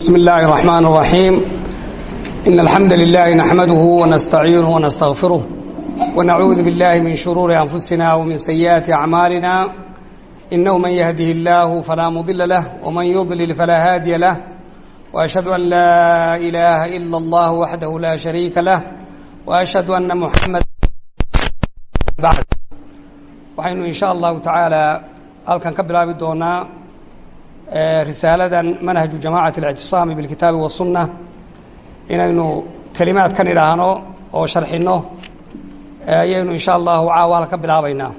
بسم الله الرحمن الرحيم إن الحمد لله نحمده ونستعينه ونستغفره ونعوذ بالله من شرور أنفسنا ومن سيئات أعمالنا إنه من يهده الله فلا مضل له ومن يضلل فلا هادي له وأشهد أن لا إله إلا الله وحده لا شريك له وأشهد أن محمد بعد وحين إن شاء الله تعالى هل كان قبل risaaladan manhaju jamacat اlictisaami biاlkitaabi wasunna inaynu kelimaad kan idhaahno oo sharxinno ayaynu in sha allahu caawa halka bilaabaynaa.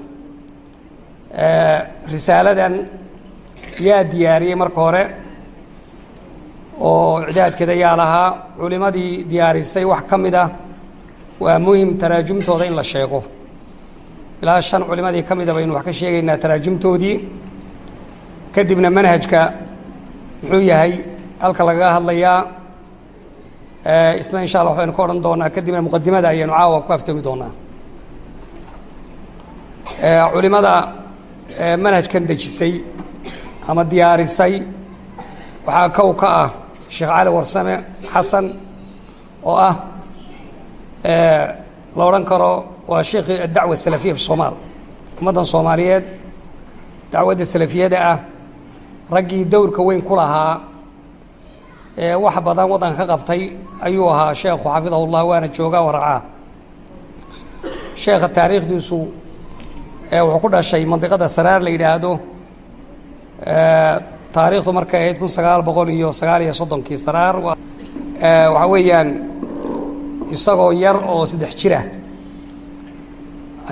Risaaladan yaa diyaariyey marka hore oo icdaadkeeda yaa lahaa culimadii diyaarisay wax ka mid ah waa muhiim taraajumtooda in la sheego. Ilaa shan culimadii ka mida baynu wax ka sheegaynaa taraajumtoodii kadibna manhajka muxuu yahay halka lagaga hadlayaa isna insha allah waxbaynu ka odhan doonaa kadibna muqadimada ayaynu caawa ku aftoomi doonaa. Culimada manhajkan dejisay ama diyaarisay waxaa kow ka ah sheekh cali warsame xasan oo ah la odhan karo waa sheekhi adacwa salafiya fi somaal ummaddan soomaaliyeed. Dacwadda salafiyada ah raggii dowrka weyn ku lahaa ee wax badan waddanka ka qabtay ayuu ahaa sheekhu xafidahu llah waana joogaa waracaa. Sheekha taariikhdiisu wuxuu ku dhashay mandiqada saraar la yidhaahdo taariikhdu markay ahayd kun sagaal boqol iyo sagaal iyo soddonkii saraar waxaa weeyaan isagoo yar oo saddex jira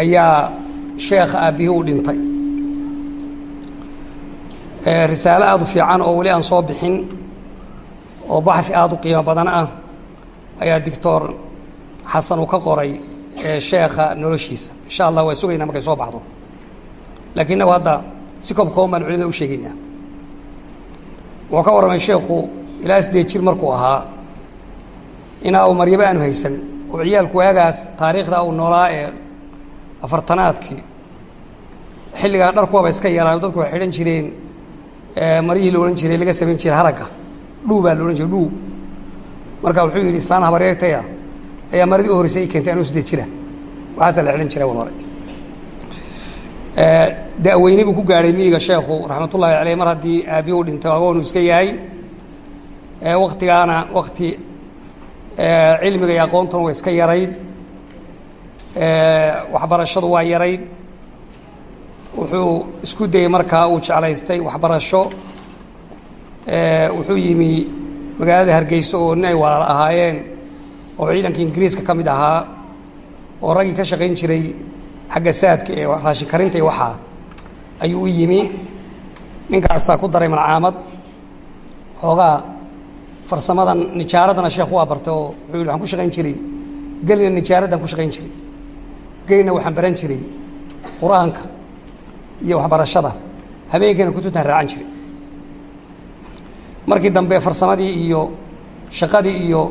ayaa sheekha aabbihii u dhintay risaalo aada u fiican oo weli aan soo bixin oo baxi aada u qiimo badan ah ayaa doctor xasan uu ka qoray sheekha noloshiisa. Insha allah waa sugaynaa markay soo baxdo. Lakiin inagu hadda si koob kooban baan culimada u sheegaynaa wuxuu ka warramay sheekhu ilaa siddeed jir markuu ahaa inaa uu maryabo aanu haysan oo ciyaalku waagaas taariikhda uu noolaa ee afartanaadkii. Xilligaa dharkuwaba iska yaraayo dadku waxay xidhan jireen maryihii la odhan jiray laga samayn jiray haragga. Dhuu baa la odhan jiray dhuu marka wuxuu yidhi islaan habareertaya. Ayaa maradii u horreysay i keentay anuu siddeed jira. Waxaasaa la xidhan jiray wal hore da-weyne buu ku gaadhay miyiga sheekhu raxmatullaahi caleyh mar haddii aabbihi u dhintay agoonu iska yahay. Waktigaana wakti cilmiga iyo aqoontuna waa iska yarayd. Waxbarashadu waa yarayd wuxuu isku dayey markaa uu jeclaystay waxbarasho. Wuxuu yimi magaalada hargeysa oo nin ay walaal ahaayeen oo ciidanka ingiriiska ka mid ahaa oo raggii ka shaqayn jiray xagga saadka ee raashin karinta iyo waxaa ayuu u yimi. Ninkaasaa ku daray malcaamad. Xoogaa farsamadan nijaaradana sheekhu waa bartay oo wuxuu yihi waxaan ku shaqayn jiray. Gelina nijaaraddaan ku shaqayn jiray. Gelina waxaan baran jiray qur'aanka iyo waxbarashada habeenkiina kutubtaan raacan jiray markii dambe farsamadii iyo shaqadii iyo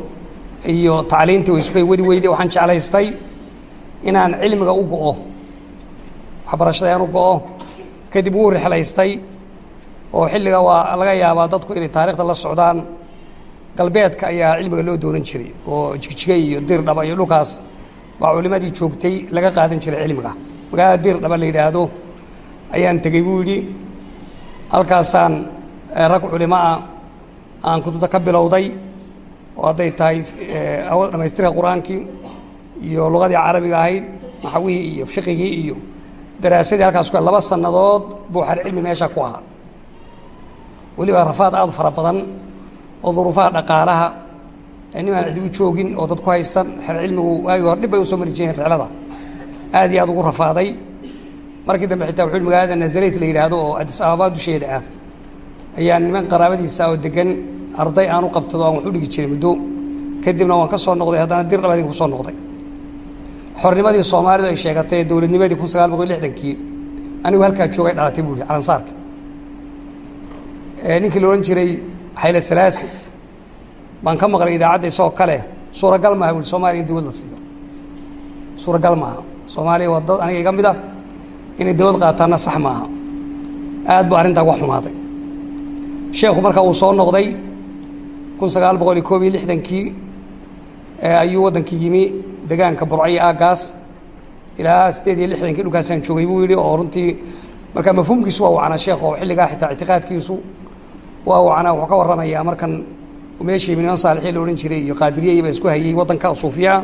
iyo tacliintii way isukay wadi weyday. Waxaan jeclaystay inaan cilmiga u go-o waxbarashada aan u go-o kadib wuu rixlaystay oo xilliga waa laga yaabaa dadku inay taarikhda la socdaan. Galbeedka ayaa cilmiga loo doonan jiray oo jigjiga iyo dir dhaba iyo dhulkaas. Baa culimadii joogtay laga qaadan jiray cilmiga. Magaalada dir dhaba la yidhaahdo ayaan tegey buu yidhi halkaasaan rag culimo ah aan kutubta ka bilowday oo hadday tahay dhamaystirka qur'aankii iyo lugadii carabiga ahayd naxawihii iyo fiqigii iyo daraasadii halkaas ku laba sannadood buu xar cilmi meesha ku ahaa. Weliba rafaad aada fara badan oo duruufaha dhaqaalaha nimaan cidi u joogin oo dad ku haysan xer cilmigu waagii hor dhib bay u soo mari jireen rixlada aad iyo aad ugu rafaaday markii dambe xitaa wuxuu magaalada nazareyt la yidhaahdo oo adis ababa dusheeda ah ayaa niman qaraabadiisa oo degan arday aan u qabtado aan wax dhigi jiray muddo kadibna waan ka soo noqday haddana dir dhaba idinku soo noqday. Xornimadii soomaalidu ay sheegatay dowladnimadii kun sagaal boqol lixdankii anigu halkaa joogay dhalatay buu yihi calansaarka ninkii la odhan jiray xayle salaasi baan ka maqlay idaacadda isagoo kale suuragal maaha bui soomaliya in dawlad la siiyo. Suuragal maaha. Soomaaliya waa dad aniga iga mid ah inay dawlad qaataanna sax maaha. Aad bu arrintaa uga xumaaday. Sheekhu marka uu soo noqday kun sagaal boqol iyo koob iyo lixdankii ayuu waddankii yimi degaanka burcayo aagaas. Ilaa siddeed iyo lixdankii dhulkaasaan joogay buu yidhi oo runtii marka mafhuumkiisu waa wacnaa sheekh oo xilligaa xitaa ictiqaadkiisu waa wacnaa wuxuu ka warramayaa markan meeshii niman saalixiin la odhan jiray iyo qaadiriyay baa isku hayey waddanka suufiyaa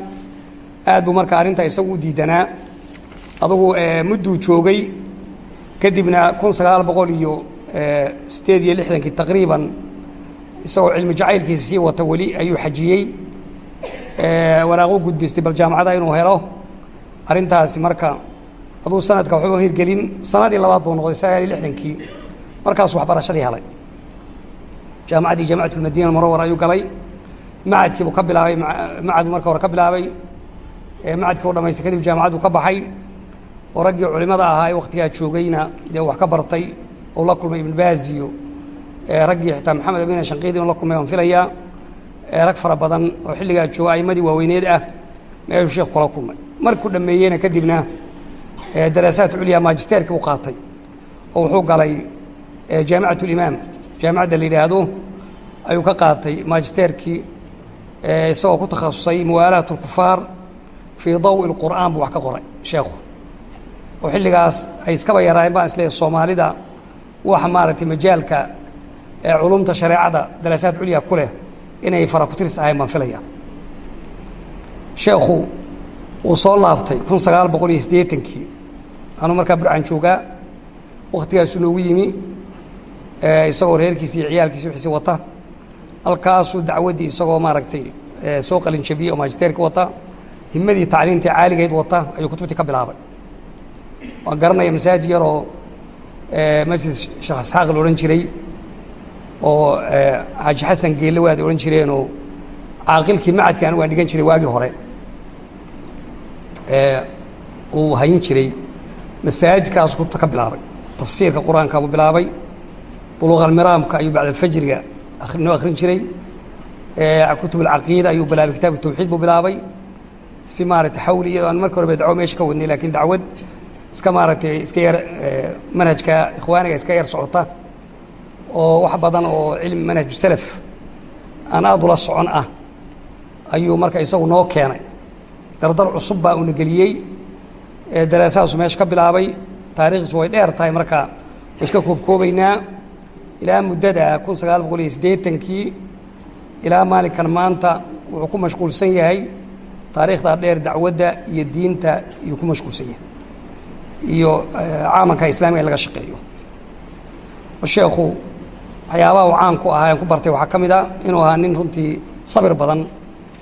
aad buu marka arrinta isagu u diidanaa adugu mudduu joogay kadibna kun sagaal boqol iyo siddeed iyo lixdankii taqriiban isagoo cilmi jacaylkiisa sii wata weli ayuu xajiyey. Waraaqu gudbistay bal jaamacada inuu helo. Arrintaasi marka aduu sanadka waxba hirgelin sanadii labaad buu noqday sagaal iyo lixdankii markaasuu waxbarashadii helay. Jaamacaddii jaamacat lmadina ayuu galay. Macadkii buu ka bilaabay macad marka hore ka bilaabay. Macadkii u dhamaystay kadib jaamacaddu ka baxay oo raggii culimada ahaa ee waktigaa joogayna dee wax ka bartay oo la kulmay ibn baaz iyo raggii xitaa maxamed amin shanqiidi in la kulmay waan filayaa rag fara badan oo xilligaa jooga aimadii waaweyneed ah meeshuu sheekh kula kulmay markuu dhameeyeyna kadibna daraasaat culya magisterki u qaatay oo wuxuu galay jaamicat اlimaam jaamicadda la yidhaahdo ayuu ka qaatay magisterkii isagoo ku takhasusay muwaalaat اlkufaar fii dawi اlqur'aan buu wax ka qoray sheekhu oo xilligaas ay iskaba yaraayeen baan isleeyahy soomaalida waxa maaragtay majaalka culumta shareecada daraasaad culya ku leh inay fara ku tiris ahayn baan filaya sheekhu wuu soo laabtay kun sagaal boqol iyo siddeetankii. Anuu markaa burcan joogaa waktigaasuu noogu yimi isagoo reerkiisi iyo ciyaalkiisi wixiisi wata halkaasuu dacwaddii isagoo maaragtay soo qalin jabiyey oo magisterka wata himadii tacliimtii caaligeed wata ayuu kutubtii ka bilaabay waan garanaya masaajid yaroo masjid sheekh isxaaq la odhan jiray oo xaaji xasan geelle waad odhan jireenoo caaqilkii macadka anigu aan dhigan jiray waagii hore. Uu hayin jiray masaajidkaas ka bilaabay tafsiirka qur'aanka buu bilaabay buluuqalmiraamka ayuu bacdalfajriga noo akhrin jiray kutub alcaqiida ayuu bilaabay kitaab tawxiid buu bilaabay si maaragtay xawli iyadoo aan marka horeba dacwo meesha ka wadnay lakiin dacwad iska maaragtay iska yar manhajka ikhwaaniga iska yar socota oo wax badan oo cilmi manhaju salaf aan aad ula socon ah ayuu marka isagu noo keenay. Dardar cusub baa uuna geliyey daraasahaasu meesha ka bilaabay. Taarikhdiisu way dheer tahay marka iska koobkoobaynaa. Ilaa muddada kun sagaal boqol iyo siddeetankii ilaa maalinkan maanta wuxuu ku mashquulsan yahay taariikhdaa dheer dacwadda iyo diinta iyuu ku mashquulsan yahay iyo caalamka islaamiga in laga shaqeeyo. Sheekhu waxyaabaha uu caan ku ahaa aan ku bartay waxaa ka mid a inuu ahaa nin runtii sabir badan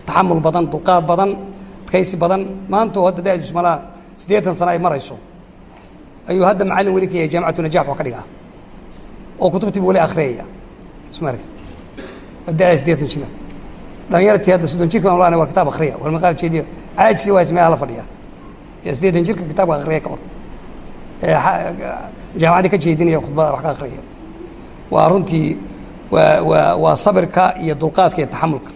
taxamul badan dulqaad badan adkaysi badan. Maanta oo hadda da'diisu malaa siddeetan sano ay marayso ayuu hadda macallin weli ka yahay jaamicatu najax wax ka dhigaa. Oo kutubtiibu weli akhriyaya isma aragtid waa da'da siddeetan jira dhalinyartii hadda soddon jirka baan laana waa kitaab akhriya. War maqaal jeediyo? Caajisi waa ismee hala fadhiya yaa siddeetan jirka kitaabka akhriya ka war jaamacaddii ka jeedinaya khudbada wax ka akhriya waa runtii waa waa waa sabirka iyo dulqaadka iyo taxamulka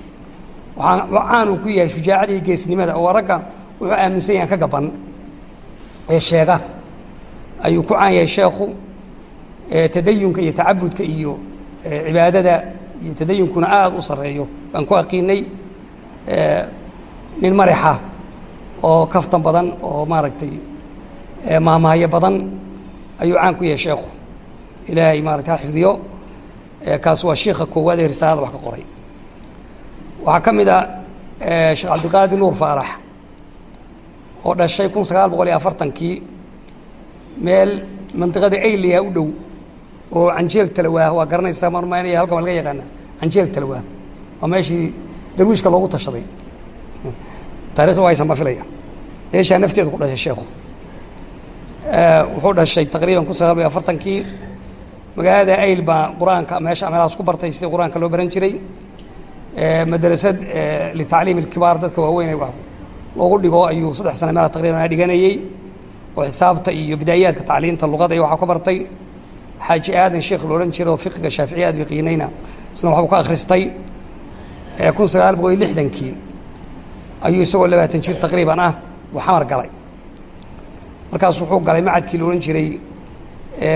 waxaa caan uu ku yahay shujaacada iyo geesnimada oo ragga wuxuu aaminsan yahan ka gaban. Ee sheega. Ayuu ku caan yahay sheekhu tadayunka iyo tacabudka iyo cibaadada iyo tadayunkuna aada u sarreeyo. Baan ku aqiinay nin marixa oo kaftan badan oo maaragtay maamahyo badan ayuu caan ku yahay sheekhu. Ilaahay maarata xifdiyo kaas waa shiika koowaad ee risaalada wax ka qoray. Waxaa ka mid a sheekh cabdiqaadir nuur faarax oo dhashay kun sagaal boqol iyo afartankii meel mandiqada ayliha u dhow oo canjeel talawaah waa garanaysaa marmaynaya halkan waa laga yaqaana canjeel talawaah. Waa meeshii darwiishka loogu tashaday. Taarikhda waa haysan baa filaya. Meeshaa nafteedu ku dhashay sheekhu wuxuu dhashay taqriiban kun sagaal iyo afartankii magaalada ayl baa qur'aanka meesha meelahaas ku bartay sidii qur'aanka loo baran jiray. Madrasad litacliim ilkibaar dadka waaweyn ay loogu dhigo ayuu saddex sana meelaha taqriban a dhiganayey oo xisaabta iyo bidaayaadka tacliinta luqada iyo waxaa ka bartay. Xaaji aadan sheekh lo odhan jiray oo fiqiga shaaficiya aad yaqiinayna isna waxbuu ka akhristay kun sagaal boqol lixdankii ayuu isagoo labaatan jir taqriiban ah buu xamar galay markaas wuxuu galay macadkii la odhan jiray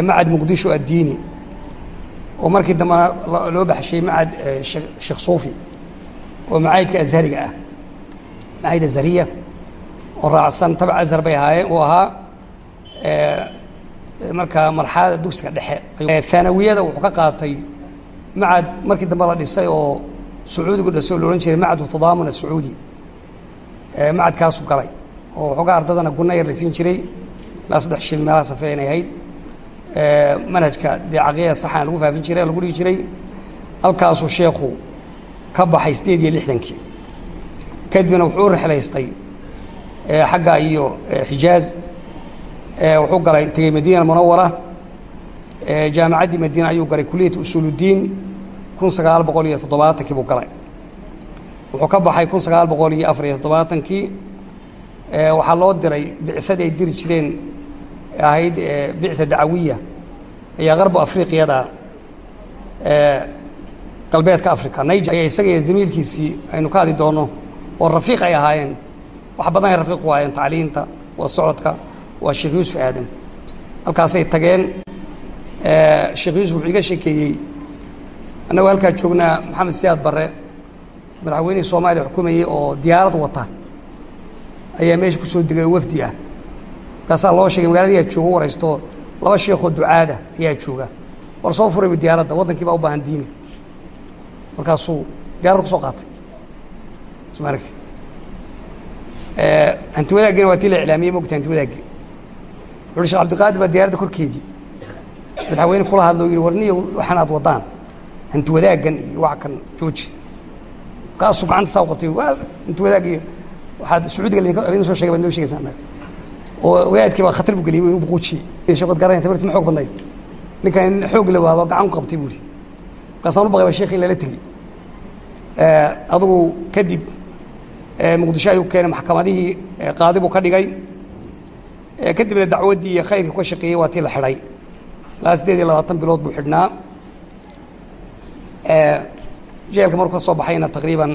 macad muqdisho addiini oo markii dambena loo baxshay macad sheekh suufi. Oo macaahidka ashariga ah. Macaahid ashariya oo raacsan tabac ashar bay ahaayeen uu ahaa markaa marxalada dugsiga dhexe. Thanawiyada wuxuu ka qaatay macad markii dambe la dhisay oo sacuudigu dhasay oo la odhan jiray macadu tadaamun asacuudi macadkaasu galay oo waxoogaa ardadana gunna yar la siin jiray. Ilaa saddex shil meelaha safee inay ahayd. Manhajka dee saxan lagu faafin jiray lagu dhigi jiray. Halkaasuu sheekhu ka baxay siddeed iyo lixdankii. Kadibna wuxuu u rexlaystay xagga iyo xijaaz. Wuxuu galay tegey madiina almunawara jaamicaddii madiina ayuu galay kuliyat usuuluddiin kun sagaal boqol iyo toddobaatankii buu galay. Wuxuu ka baxay kun sagaal boqol iyo afar iyo toddobaatankii waxaa loo diray bicadii ay diri jireen ahayd bicda dacawiya. Ayaa qarbu afriqiyada galbeedka africa niger ayaa isaga zamiilkiisii aynu ka hadli doono oo rafiiq ay ahaayeen. Wax badan ay rafiiq u ahaayeen tacliinta waa socodka waa sheekh yuusuf aadam. Halkaasay tageen sheekh yuusuf wuxuu iga sheekeeyey annagoo halkaa joognaa maxamed siyaad barre madaxweynihii soomaaliya xukumayey oo diyaarad wata ayaa meesha ku soo degay oo wafdi ah. Markaasaa loo sheegay magaaladiyaa jooga u waraysto laba sheekoo ducaada ayaa jooga. War soo furayba diyaaradda waddankii baa u baahan diini markaasuu diyarad ku soo qaatay. Soo aragtid? Hanti wadaaggiina waa tii la iclaamiyey mogta hanti wadaaggi wuxu shek abdiqaadir baa diyaaradda korkeedii. Madaxweyne kula hadlo yihi war niyo waxan aad waddaan. Hanti wadaaggan iyo wax kan jooji. Kaasuu gacanta saa qotay. Waa hanti wadaag iyo waxaad sacuudiga soo noo shegaysaa annaga oo wadaadkii baa khatar bu geliyay inuu buquujiyey sheekhood garanaya tabarti ma xoog badnayd ninkan xoog la waado gacan ku qabtay buuri. Markaasaan u baqay ba sheekh in lala tegey. Adugu kadib muqdisho ayuu keenay maxkamadihii qaadi buu ka dhigay. Kadibna dacwaddii iyo khayrkii ka shaqeeyey waa tii la xidhay. Ilaa siddeed iyo labaatan bilood buu xidhnaa. Jeelka markuu ka soo baxayna taqriiban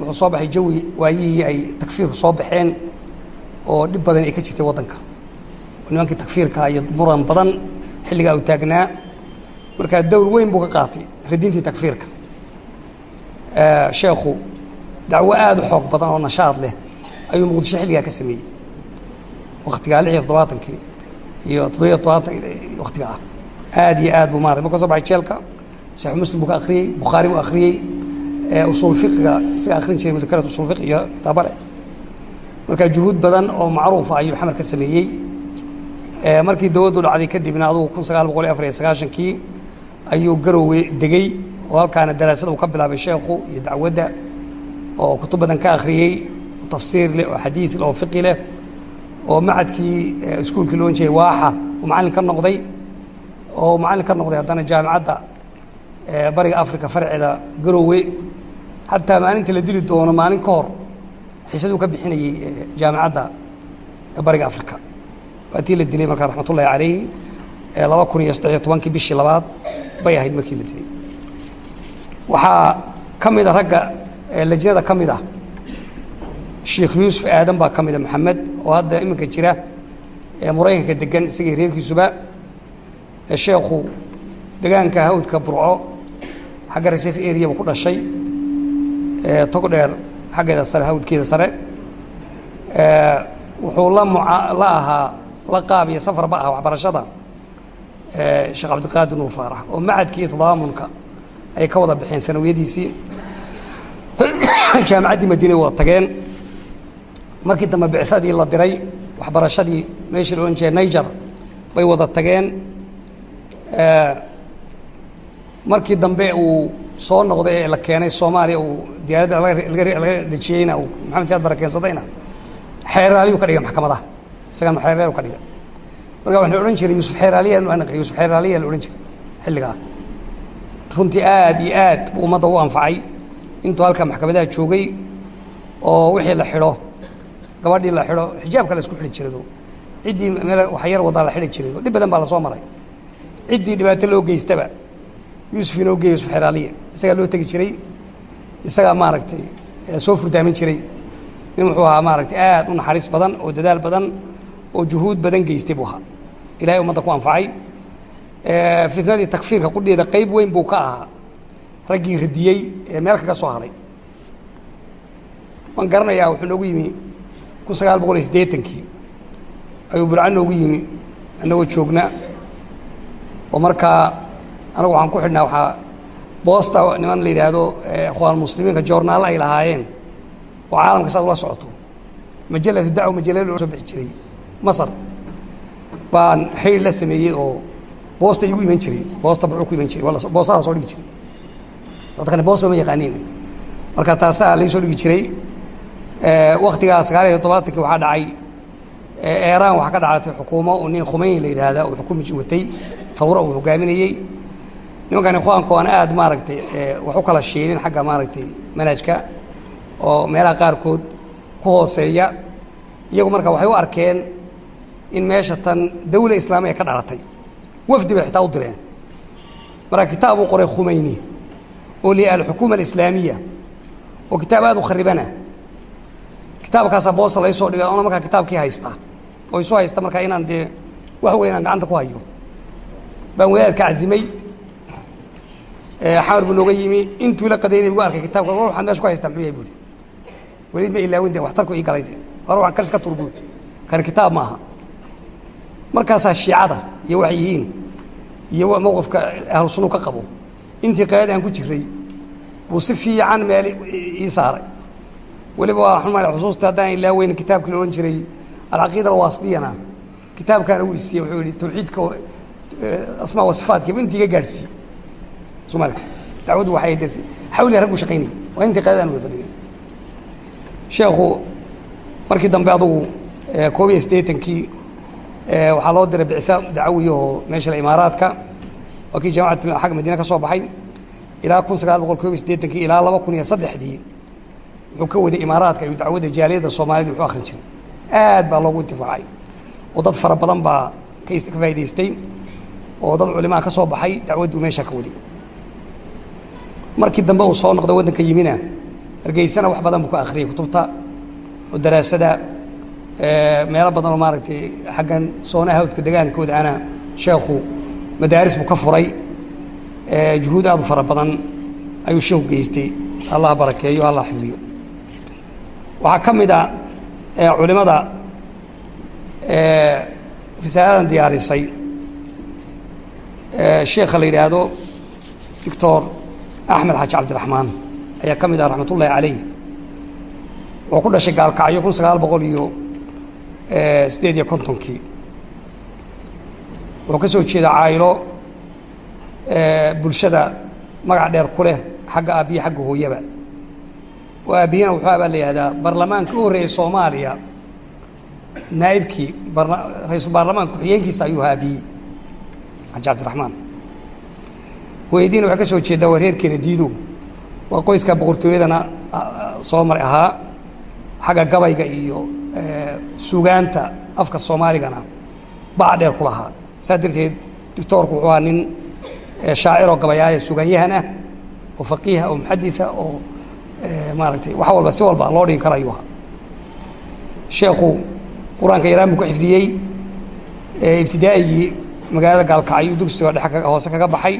wuxuu soo baxay jawi waayihii ay takfiirku soo baxeen oo dhib badan ay ka jirtay waddanka. Nimankii takfiirka iyo muran badan xilligaa uu taagnaa. Markaa dowr weyn buu ka qaatay radintii takfiirka. Sheekhu dacwo aada u xoog badan oo nashaad leh ayuu muqdisho xilligaa ka sameeyey. Waktigaa lix iyo toddobaatankii iyo toddobiyo toddobaatan waktiga ah aad iyo aad buu maarata markuu soo baxay jeelka saxiix muslim buu ka akhriyey bukhaari buu akhriyey usuul fiqiga isaga akhrin jiray mudakarat usul iyo kitaabale markaa juhuud badan oo macruufa ayuu xamar ka sameeyey. Markii dowladdu dhacday kadibna adugu kun sagaal boqol iyo afar iyo sagaashankii ayuu garowe degey oo halkaana daraasada uu ka bilaabay sheekhu iyo dacwadda oo kutub badan ka akhriyey tafsiir leh oo xadiid leh oo fiqi leh oo macadkii iskuulkii loon jiray waaxa uu macallin ka noqday. Oo macallin ka noqday haddana jaamicadda bariga africa farceeda garowe xataa maalinta la dili doono maalin ka hor xisaduu ka bixinayey jaamicadda bariga africa waa tii la dilay markaa raxmatullahi calayhi laba kun iyo saddex iyo tobankii bishii labaad bay ahayd markii la dilay waxaa ka mid a ragga lajnada ka mid ah sheikh yuusuf aadan baa ka mida maxamed oo hadda iminka jira maraykanka degan isagii reerkiisuba sheekhu degaanka hawdka burco xagga resef areaba ku dhashay tog dheer xaggeeda sare hawdkeeda sare wuxuu la la ahaa la qaab iyo safarba ah waxbarashada sheekh cabdiqaadir nuur faarax oo macadkii tadaamunka ay ka wada baxeen sanawiyadiisii. Jaamicaddii madiina wada tageen. Markii dambe bicadii la diray waxbarashadii meeshii la odhan jiray niger bay wada tageen. Markii dambe uu soo noqday ee la keenay soomaaliya uu diyaaradda laga dejiyeyna maxamed siyaad bara keensadayna xeeraaliyuu ka dhigay maxkamadaha. Isagana xeeraaliyu ka dhigay. Marka waxaan odhan jiray yuusuf xeeraaliya yuusuf xeeraaliya la odhan jiray xilligaa runtii aad iyo aad buu ummadda u anfacay. Intuu halka maxkamadaha joogay oo wixii la xidho gabadhii la xidho xijaabka la xidhi jirado ciddii meel wax wadaa la xidhi jirado dhib badan baa la maray. Ciddii dhibaato loo geystaba yuusuf inoo geey yusuf xeraaliya isagaa loo tegi jiray. Isagaa maaragtay soo furdaamin jiray. Nin wuxuu ahaa maaragtay aad u naxariis badan oo dadaal badan oo juhuud badan geystay buu ahaa. Ilahay ummadda ku anfacay. Fitnadii takfiirka qudheeda qeyb weyn buu ka ahaa. Raggii radiyey ee meel kaga soo hadhay waan garanayaa wuxuu noogu yimi kun sagaal boqol iyo siddeetankii. Ayuu burca noogu yimi annagoo joogna. Oo markaa anagu waxaan ku xidhnaa waxaa boosta niman la yidhaahdo ikhwaan muslimiinka joornaalla ay lahaayeen. Oo caalamka saad ula socoto. Majalatu dacwa majalla loo soo bixi jiray. Masar. Baan xidhiir la sameeyey oo boosta igu iman jiray. Boosta burcu ku iman jiray. Boostada soo dhigi jiray. Dadkani boos ba ma yaqaaniin. Marka taasaa lai soo dhigi jiray. Waktigaa sagaal iyo toddobaatankii waxaa dhacay. Eeraan waxaa ka dhalatay xukuumo. Oo nin khumeyn la yidhaahda uu xukumi watay. Fawra uu hogaaminayey nimankan ikhwaanku aan aad maaragtay wax u kala shiilin xagga maaragtay manhajka oo meelaha qaarkood ku hooseeya. Iyagu marka waxay u arkeen in meesha tan dawla islaami ay ka dhalatay. Wafdi bay xitaa u direen. Marka kitaab uu qoray khumeyni oo li alxukuuma alislaamiya oo kitaab aad u kharibana. Kitaabkaasaa boosta lai soo dhigay ona markaa kitaabkii haysta oo isu haysta markaa inaan dee wax weyn aan gacanta ku hayo. Baan wadaadka cazimay xamar buu nooga yimi. Intuu la qadaynay bu arkay kitabka war waxaad meesha ku haystaa muxuu yahay buuri welid ma ilaawin de waxtarku ii galay de war waxaan kal iska tur buuri kan kitaab maaha markaasaa shiicada iyo waxay yihiin iyo mowqifka ahlu sunnu ka qabo. Intii qaadada aan ku jiray buu si fiican meel ii saaray. Weliba waa xuma xusuusta haddaan ilaaweyn kitaabkii la odhan jiray alcaqiida alwaasdiyana kitaabkaana uu isiiye wuxuu yihi tawxiidka asmaa wa sifaatkiiba intii iga waxay de xawliga raggu shaqaynayay waa intii qaadadaan wada fadhigay. Sheekhu markii dambe adugu koob iyo siddeetankii waxaa loo diray bictha dacawiya oo meesha imaaraadka waa kii jaamacat xagga madiina ka soo baxay. Ilaa kun sagaal boqol koob iyo siddeetankii ilaa laba kun iyo saddexdii wuxuu ka waday imaaraadka iyo dacwadda jaaliyadda soomaalida wuxuu akhrin jiray. Aad baa loogu intifaacay. Oo dad fara badan baa ka faa'idaystay oo dad culimaa ka soo baxay dacwadduu meesha ka waday markii dambe uu soo noqday waddanka yimina hargeysana wax badan buu ka akhriyay kutubta oo daraasada meelo badan oo maaragtay xaggan soona hawdka degaankooda ana sheekhu madaaris buu ka furay. Juhuud aad u fara badan ayuu sheekhu geystay. Allah barakeeyo allah xifdiyo. Waxaa ka mid a culimada risaaladan diyaarisay. Sheekha la yidhaahdo doctor axmed xaaji cabdiraxmaan ayaa ka mid ah raxmat ullahi caleyh wuxuu ku dhashay gaalkacyo kun sagaal boqol iyo siddeed iyo kontonkii. Wuxuu ka soo jeeda caayilo bulshada magac dheer ku leh xagga aabbiya xagga hooyaba. Oo aabbihina wuxuu abaa la yihahdaa baarlamaanka u horreeyey soomaaliya naa'ibkii ra'iisul baarlamaanka ku-xigeenkiisa ayuu ahaa aabiyey xaji cabdiraxmaan hooyadiina waxay ka soo jeedaa waa reerkeena diido waa qoyska boqortooyadana soo maray ahaa. Xagga gabayga iyo sugaanta afka soomaaligana baca dheer ku saas darteed doctoorku wuxuu ahaa nin shaaciroo gabayaaya sugaanyahana oo faqiiha oo muxaditha oo maaragtay wax walba si walba loo dhigi karo ayuu ahaa sheekhu qur'aanka yaraan buu ku xifdiyey ibtidaa'igii magaalada gaalkacyo dugsiga dhexe hoose kaga baxay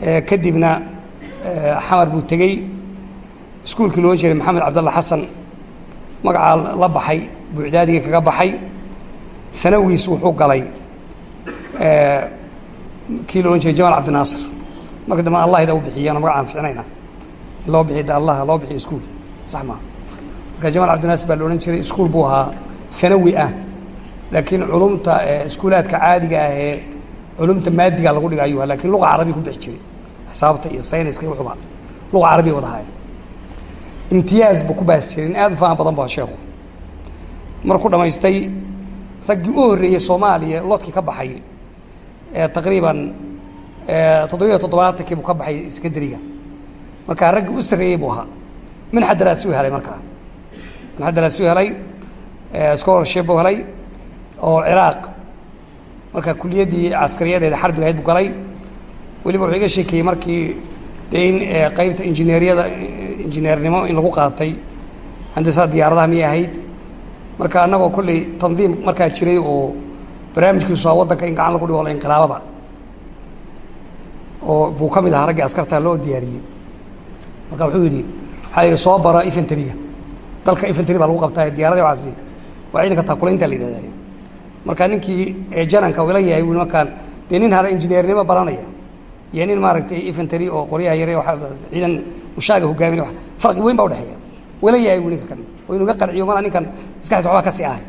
kadibna xamar buu tegey. Iskuulkii loohan jiray maxamed cabdalla xasan magacaa la baxay buucdaadigii kaga baxay. Hanawigiis wuxuu galay kii loohan jiray jamaal cabdinaasir marka dambe allahda u bixiyeenoo magacaan ficnayna in loo bixiy allah loo bixiyo iskuul. Sax maa marka jamaal cabdinaasir baa la jiray iskuul buu ahaa hanawi ah. Laakiin culumta iskuulaadka caadiga ah culumta maadiga lagu dhiga ayuu laakiin luqa carabiya ku bixi jiray xisaabta iyo sayniska iyo wuxuba luqa carabiya wadahaay imtiyaaz buu ku baas jiray. In aad u faham badan bu sheekhu. Markuu dhamaystay raggii u horreeyey soomaaliya lodkii ka baxay taqriiban toddobiyo toddobaatankii buu ka baxay sekondariga markaa raggii u sarreeyey buu ahaa. Minxa daraasiu helay markaa. Minxa daraasiu helay scholarship buu helay oo ciraaq. Marka kuliyaddii caskariyadeeda xarbiga ahayd buu galay weliba wuxuu iga sheekeeyey markii dee in qeybta injineeriyada injineernimo in lagu qaatay. Handasada diyaaradaha miyay ahayd. Marka annagoo kolley tandiim markaa jiray oo barnaamijkiisu waa waddanka in gacan lagu dhigo la inqilaababa oo buu ka mid ahaa raggii askarta loo diyaariyey. Marka wuxuu yidhi waxaa yidhi soo bara infantryga dalka infantry baa lagu qabtaa diyaaradii waxaasi waa ciidanka taakulaynta la yidhahdayo marka ninkii jananka ila yahay buu markaan dee nin hada injineernimo baranaya iyo nin maaragtay infantry oo qoryaha yare ciidan mushaaga hogaaminay farqi weyn baa udhexeeya wala yahay buu ninka kan. Oo inuu ga qanciyo mana ninkan maskaxdiisa waxbaa ka sii ahay.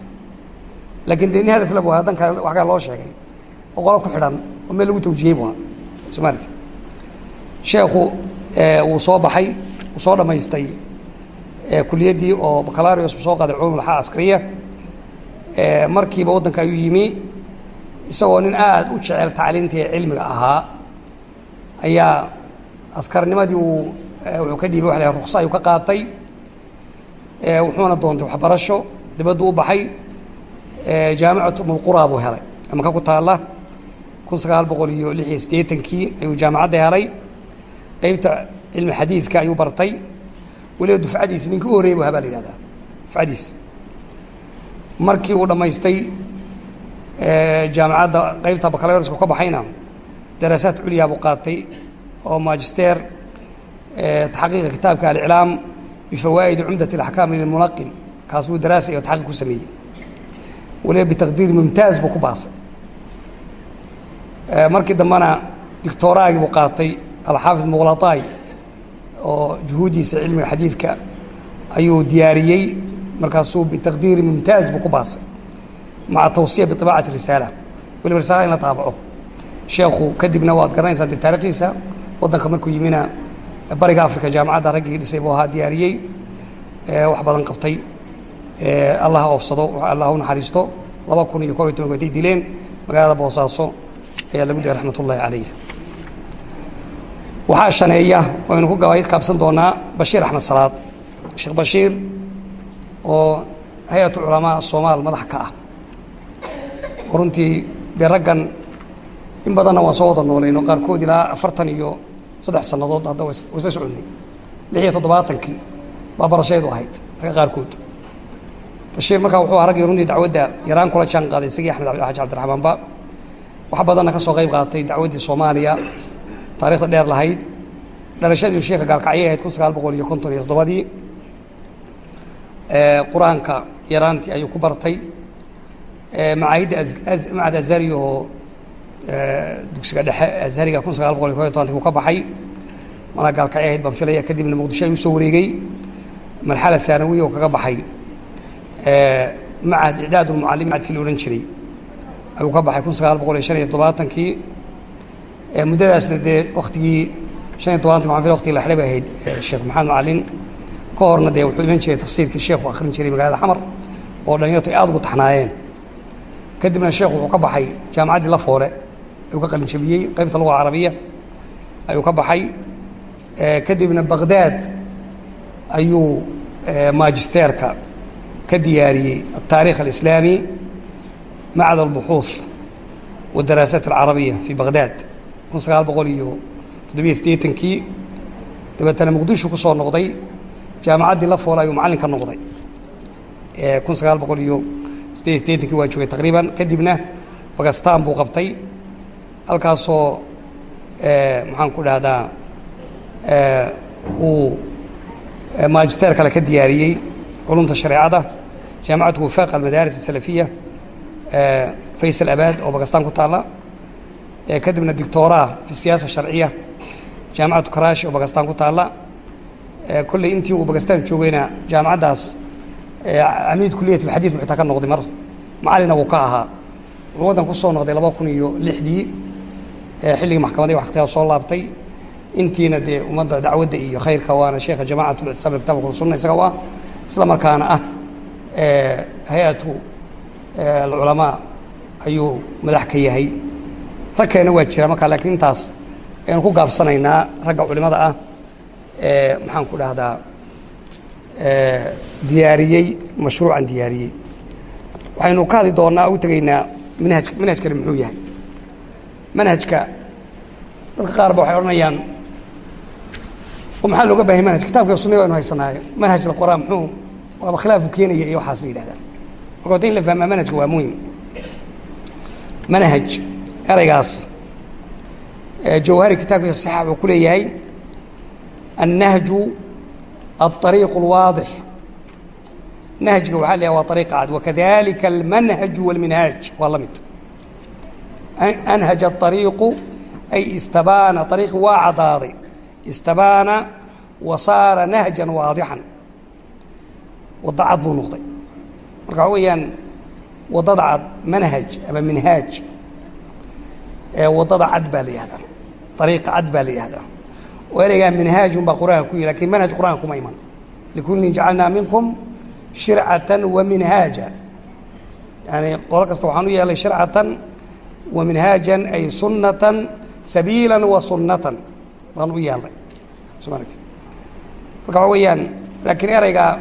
Laakiin dee nin hadaf la bu dan kale wax kale loo sheegay. Oo qolo ku xidhan oo meel lagu tawjiyey bu soo maaragti sheekhu wuu soo baxay wuu soo dhammaystay kuliyaddii oo bacalarios soo qaaday culum laxaa askariya. Markiiba waddanka ayuu yimi isagoo nin aada u jecel tacliinta ee cilmiga ahaa ayaa askarnimadii uu wuxuu ka dhiibay wa la ruksa ayuu ka qaatay. Wuxuuna doontay waxbarasho dibaddu u baxay. Jaamicatu umulqura buu helay. Ama ka ku taalla kun sagaal boqol iyo lix iyo siddeetankii ayuu jaamacadda helay. Qeybta cilmi xadiidka ayuu bartay. Weliba dufcadiisi ninka u horreyay bu habaa la yihahdaa dufcadiisi markii uu dhammaystay jaamacadda qeybta bacalariska ka baxayna daraasaad culyaa buu qaatay oo magister taxqiiqa kitaabka aliclaam bifawaa'idi cumdat اlaxkaam lilmunaqim kaas buu daraasa iyo taxqiiq ku sameeyey. Waliba bitaqdiir mumtaaz buu ku baasay. Markii dambena dictoraagii buu qaatay alxaafid muqlataay oo juhuuddiisa cilmiga xadiidka ayuu diyaariyey markaasuu bitaqdiiri mumtaaz buu ku baasay maca tawsiya biطibaacati risaala. Weliba risaala in la taabaco sheekhu kadibna waad garanaysaa dee taarikhdiisa waddanka markuu yimina bariga africa jaamacadda raggii dhisay buu ahaa diyaariyey. Wax badan qabtay. Allah oofsado allah u naxariisto. Laba kun iyo koob iyo tobank intay dileen magaalada boosaaso ayaa lagu dilay raxmat ullahi calayh waxaa shaneeya waynu ku qaabsan doonaa bashiir axmed salaad. Sheekh bashiir oo hay'atu culamaa soomaal madax ka ah. Runtii dee raggan in badanna waan soo wada noolayno qaarkood ilaa afartan iyo saddex sannadood hadda waysla soconnay. Lix iyo toddobaatankii baa barasheedu ahayd ragga qaarkood. Bashiir markaa wuxuu aha runtii dacwadda yaraan kula jaan qaaday isagii axmed xaaji cabdiraxmaanba. Wax badanna ka soo qayb qaatay dacwaddii soomaaliya taarikhda dheer lahayd. Dhalashadii sheekha gaalkacyay ahayd kun sagaal boqol iyo konton iyo toddobadii. Qur'aanka yaraantii ayuu ku bartay. Macaahidda macad azhari oo dugsiga dhexe azhariga kun sagaal boqol iyo kob buu ka baxay. Mana gaalkacyo ahayd baan filaya kadibna muqdisho ayuu soo wareegey marxala haanawiya oo kaga baxay. Macahad icdaad ulmucalim macadkii la odhan jiray ayuu ka baxay kun sagaal boqol iyo shan iyo todobaatankii muddadaasna dee waktigii shan iyo tobantanki waxan fil waqtigi la xidhay bay ahayd sheekh maxamed macalin. Ka horna dee wuxuu iman jiray tafsiirkii sheekhu akhrin jiray magaalada xamar oo dhalinyartu ay aada ugu taxnaayeen. Kadibna sheekhu wuxuu ka baxay jaamacaddii lafoole ayuu ka qalinjabiyey qaybta luga carabiya ayuu ka baxay. Kadibna baghdad ayuu maajisteerka ka diyaariyey ataarikh alislaami macad albuxuuh wadaraasaat alcarabiya fi baghdad kun sagaal boqol iyo toddobiyo siddeetankii dabeetana muqdisho ku noqday jaamacaddii la foolay ayuu macallin noqday. Kun sagaal boqol iyo siddeed iyo waa joogay taqriiban. Kadibna bagastan buu qabtay halkaasoo maxaan ku dhahdaa uu magister kale ka diyaariyey culumta shareecada jaamacatu wifaaq almadaaris asalafiya faysal abaad oo bakistan ku taalla. Kadibna dictoraa fi siyaasa sharciya jaamacatu karaashi oo bakistan ku taalla. Kolley intii uu bakistan joogayna jaamacaddaas camiid kuliyat alxadiid buu xitaa ka noqday mar. Macalina wuu ka ahaa. Wuxuu waddan ku soo noqday laba kun iyo lixdii xilligii maxkamadii waxtigaa soo laabtay. Intiina dee ummadda dacwadda iyo khayrka waana sheekha jamacat lictisaam kitabka sunna isaga u isla markaana ah. Hay'atu alculamaa ayuu madax ka yahay. Rag waa jira markaa laakiin intaas ayanu ku gaabsanaynaa ragga culimada ah. Maxaan ku dhahdaa diyaariyey mashruucan diyaariyey. Waxaynu ka hadli doonaa u tegaynaa manhaj manhajkani muxuu yahay manhajka dadka qaar ba waxay odhanayaan maxaa looga bahay manhaj kitabka sunay baynu haysanaayo manhaj la qoraa muxuu waaba khilaafu keenaya iyo waxaas bay yidhahdaan marka wata in la fahmaa manhajka waa muhim manhaj eraygaas jawhari kitaabkiisa saxa wuxuu ku leeyahay annahju aلطariiq اlwaadix nahjiga waxaa la yahay waa ariiqa cad wakadalika almanhaju wاlminhaaj waa la mid anhaja aariiqu ay istabaana ariiqi waa caddaaday istabaana wa saara nahjan waadixan wadda cad buu noqday marka waxa weeyaan waddada cad manhaj ama minhaaj waddada cad baa la yihahdaa ariiqa cad baa la yihahdaa oo ereygaa minhaajun baa qur'aanka ku yihi laakiin manhaj qur'aanka kuma iman likullin jacalnaa minkum shircatan wa minhaaja yani qolo kasta waxaan u yeelay shircatan minhaajan ay sabiila wa sunnatan. Baan u yeelnay marka waxa weeyaan laakiin ereyga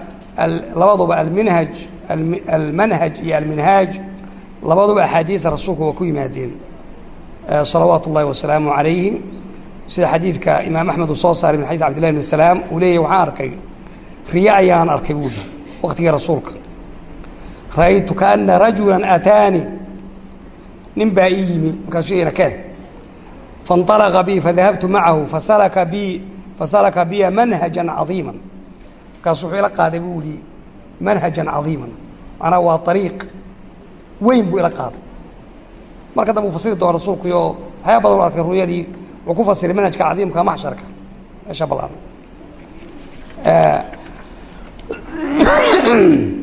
labaduba alminhaj almanhaj iyo alminhaaj labaduba axaadiida rasuulku waa ku yimaadeen. Salawaatu ullahi wasalaamu calayhi sida xadiidka imaam axmed uu soo saaray min xadid cabdillahi bn salaam uu leeyahy waxaan arkay riyo ayaan arkay buu yiri waktigii rasuulka. Ra'aytu kaana rajula ataanii nin baa ii yimi markaasuu ina keen. Faاnطalaqa bi fadahabtu macahu fasalaka bi fasalaka biya manhaja cadiima markaasu wuxuu ila qaaday buu yihi manhajan cadiima macnaha waa ariiq weyn buu ila qaaday. Marka dambe uu fasiri doona rasuulkuyo waxyaa badan u arkay ruyadii wuxuu ku fasiray manhajka cadiimka maxsharka. Meesha ballaaran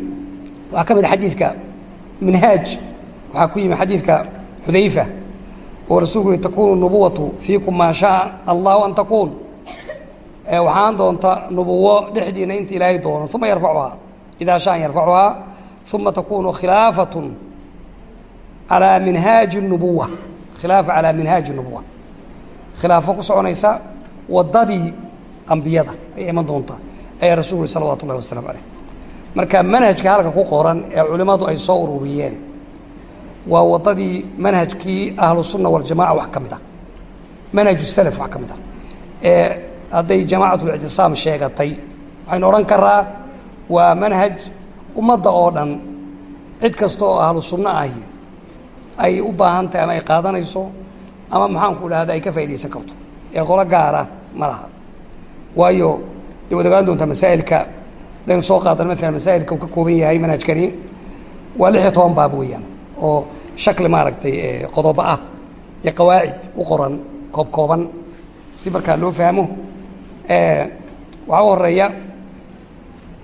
waxaa ka mid a xadiidka minhaaj waxaa ku yimi xadiidka xudayfa oo rasuulku yihi takunu nubuwatu fiikum maa shaaa allahu an takuun. Waxaan doonta nubuwo dhexdiina inta ilaahay doono uma yarfacuhaa idaa shaan yarfacuhaa uma takunu khilaafatun calaa minhaaji nubuwa khilaafa calaa minhaaji nubuwa khilaafo ku soconaysa waddadii ambiyada ayay iman doonta ayaa rasulku yuri salawatu ullahi wasalaamu calayh. Marka manhajka halka ku qoran ee culimmadu ay soo ururiyeen waa waddadii manhajkii ahlu sunna waljamaca wax ka mid ah. Manhaju salaf wax ka mid ah. Ee hadday jamaacatul-ictisaam sheegatay waxaynu odhan karaa waa manhaj ummadda oo dhan cid kasta oo ahlu sunno ahi ay u baahan tahay ama ay qaadanayso ama maxaanku dhahda ay ka faa'idaysan karto. Ee qolo gaara ma laha. Waayo de waad ogaan doontaa masaa'ilka? Hadaynu soo qaadan maalan masaa'ilka uu ka kooban yahay manhajkani waa lix iyo toban baab weeyaan oo shakli maaragtay qodobo ah iyo qawaacid u qoran koob si markaa loo fahmo waxaa u horreeya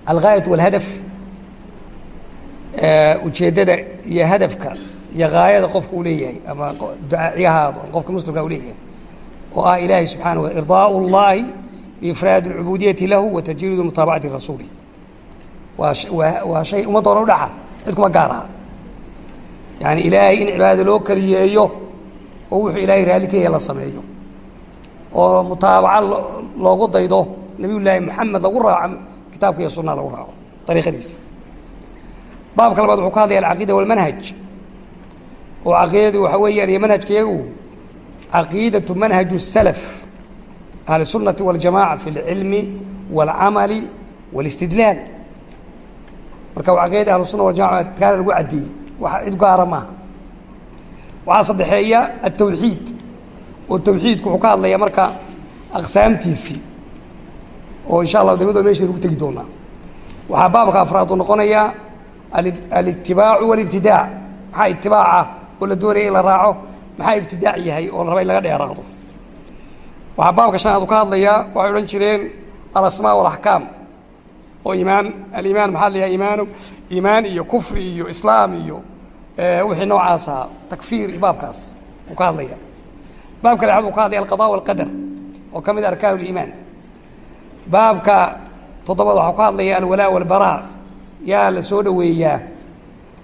algaayat walhadaf ujeeddada iyo hadafka iyo gaayada qofka uu leeyahay ama ducaaciyahaado qofka muslimka u leeyahay oo ah ilaahay subxana wa irdaau اllahi biifraad اlcubudiyati lahu wa tajriid mutaabacati rasuuli waa shay ummadda hore u dhaxa cid kuma gaar aha yani ilaahay in cibaadada loo keliyeeyo oo wuxuu ilaahay raalli ka yahay la sameeyo oo mutaabaca loogu daydo nabiy llaahi maxamed lagu raaco kitaabka iyo sunaa lagu raaco ariiqadiisa baabka labaad wuxuu ka hadlaya alcaqiida walmanhaj oo caqiidadu waxa weeyaan iyo manhajkeegu caqiidatu manhaju salaf ahli sunnati waljamaca fi اlcilmi wاlcamali wاlistidlaal marka waa caqiidada ahlu sunna waljamaca kaana lagu caddeeyey wax cid gaara maaha waxaa saddexeeya altawxiid oo tawxiidku wuxuu ka hadlaya marka aqsaamtiisii oo insha allah damido meesha lagu tegi doonaa. Waxaa baabka afraad uu alitibaacu walibtidaac. Maxaa itibaaca oo la doonaya in la raaco? Maxaa ibtidaac yahay oo la raba in laga dheeraado? Waxaa baabka shanaad uu ka hadlayaa waxay odhan jireen alasmaa walaxkaam oo imaan alimaan maxaa la yahay imaanu iimaan iyo kufri iyo islaam iyo wixii noocaasa takfiir iyo baabkaas uu ka hadlaya. Baabka lexaad uu ka hadlaya alqada walqadar oo ka mid a arkaan اliimaan baabka toddobaad waxaa ka hadlaya alwalaa walbaraa. Yaa la soo dhoweeyaa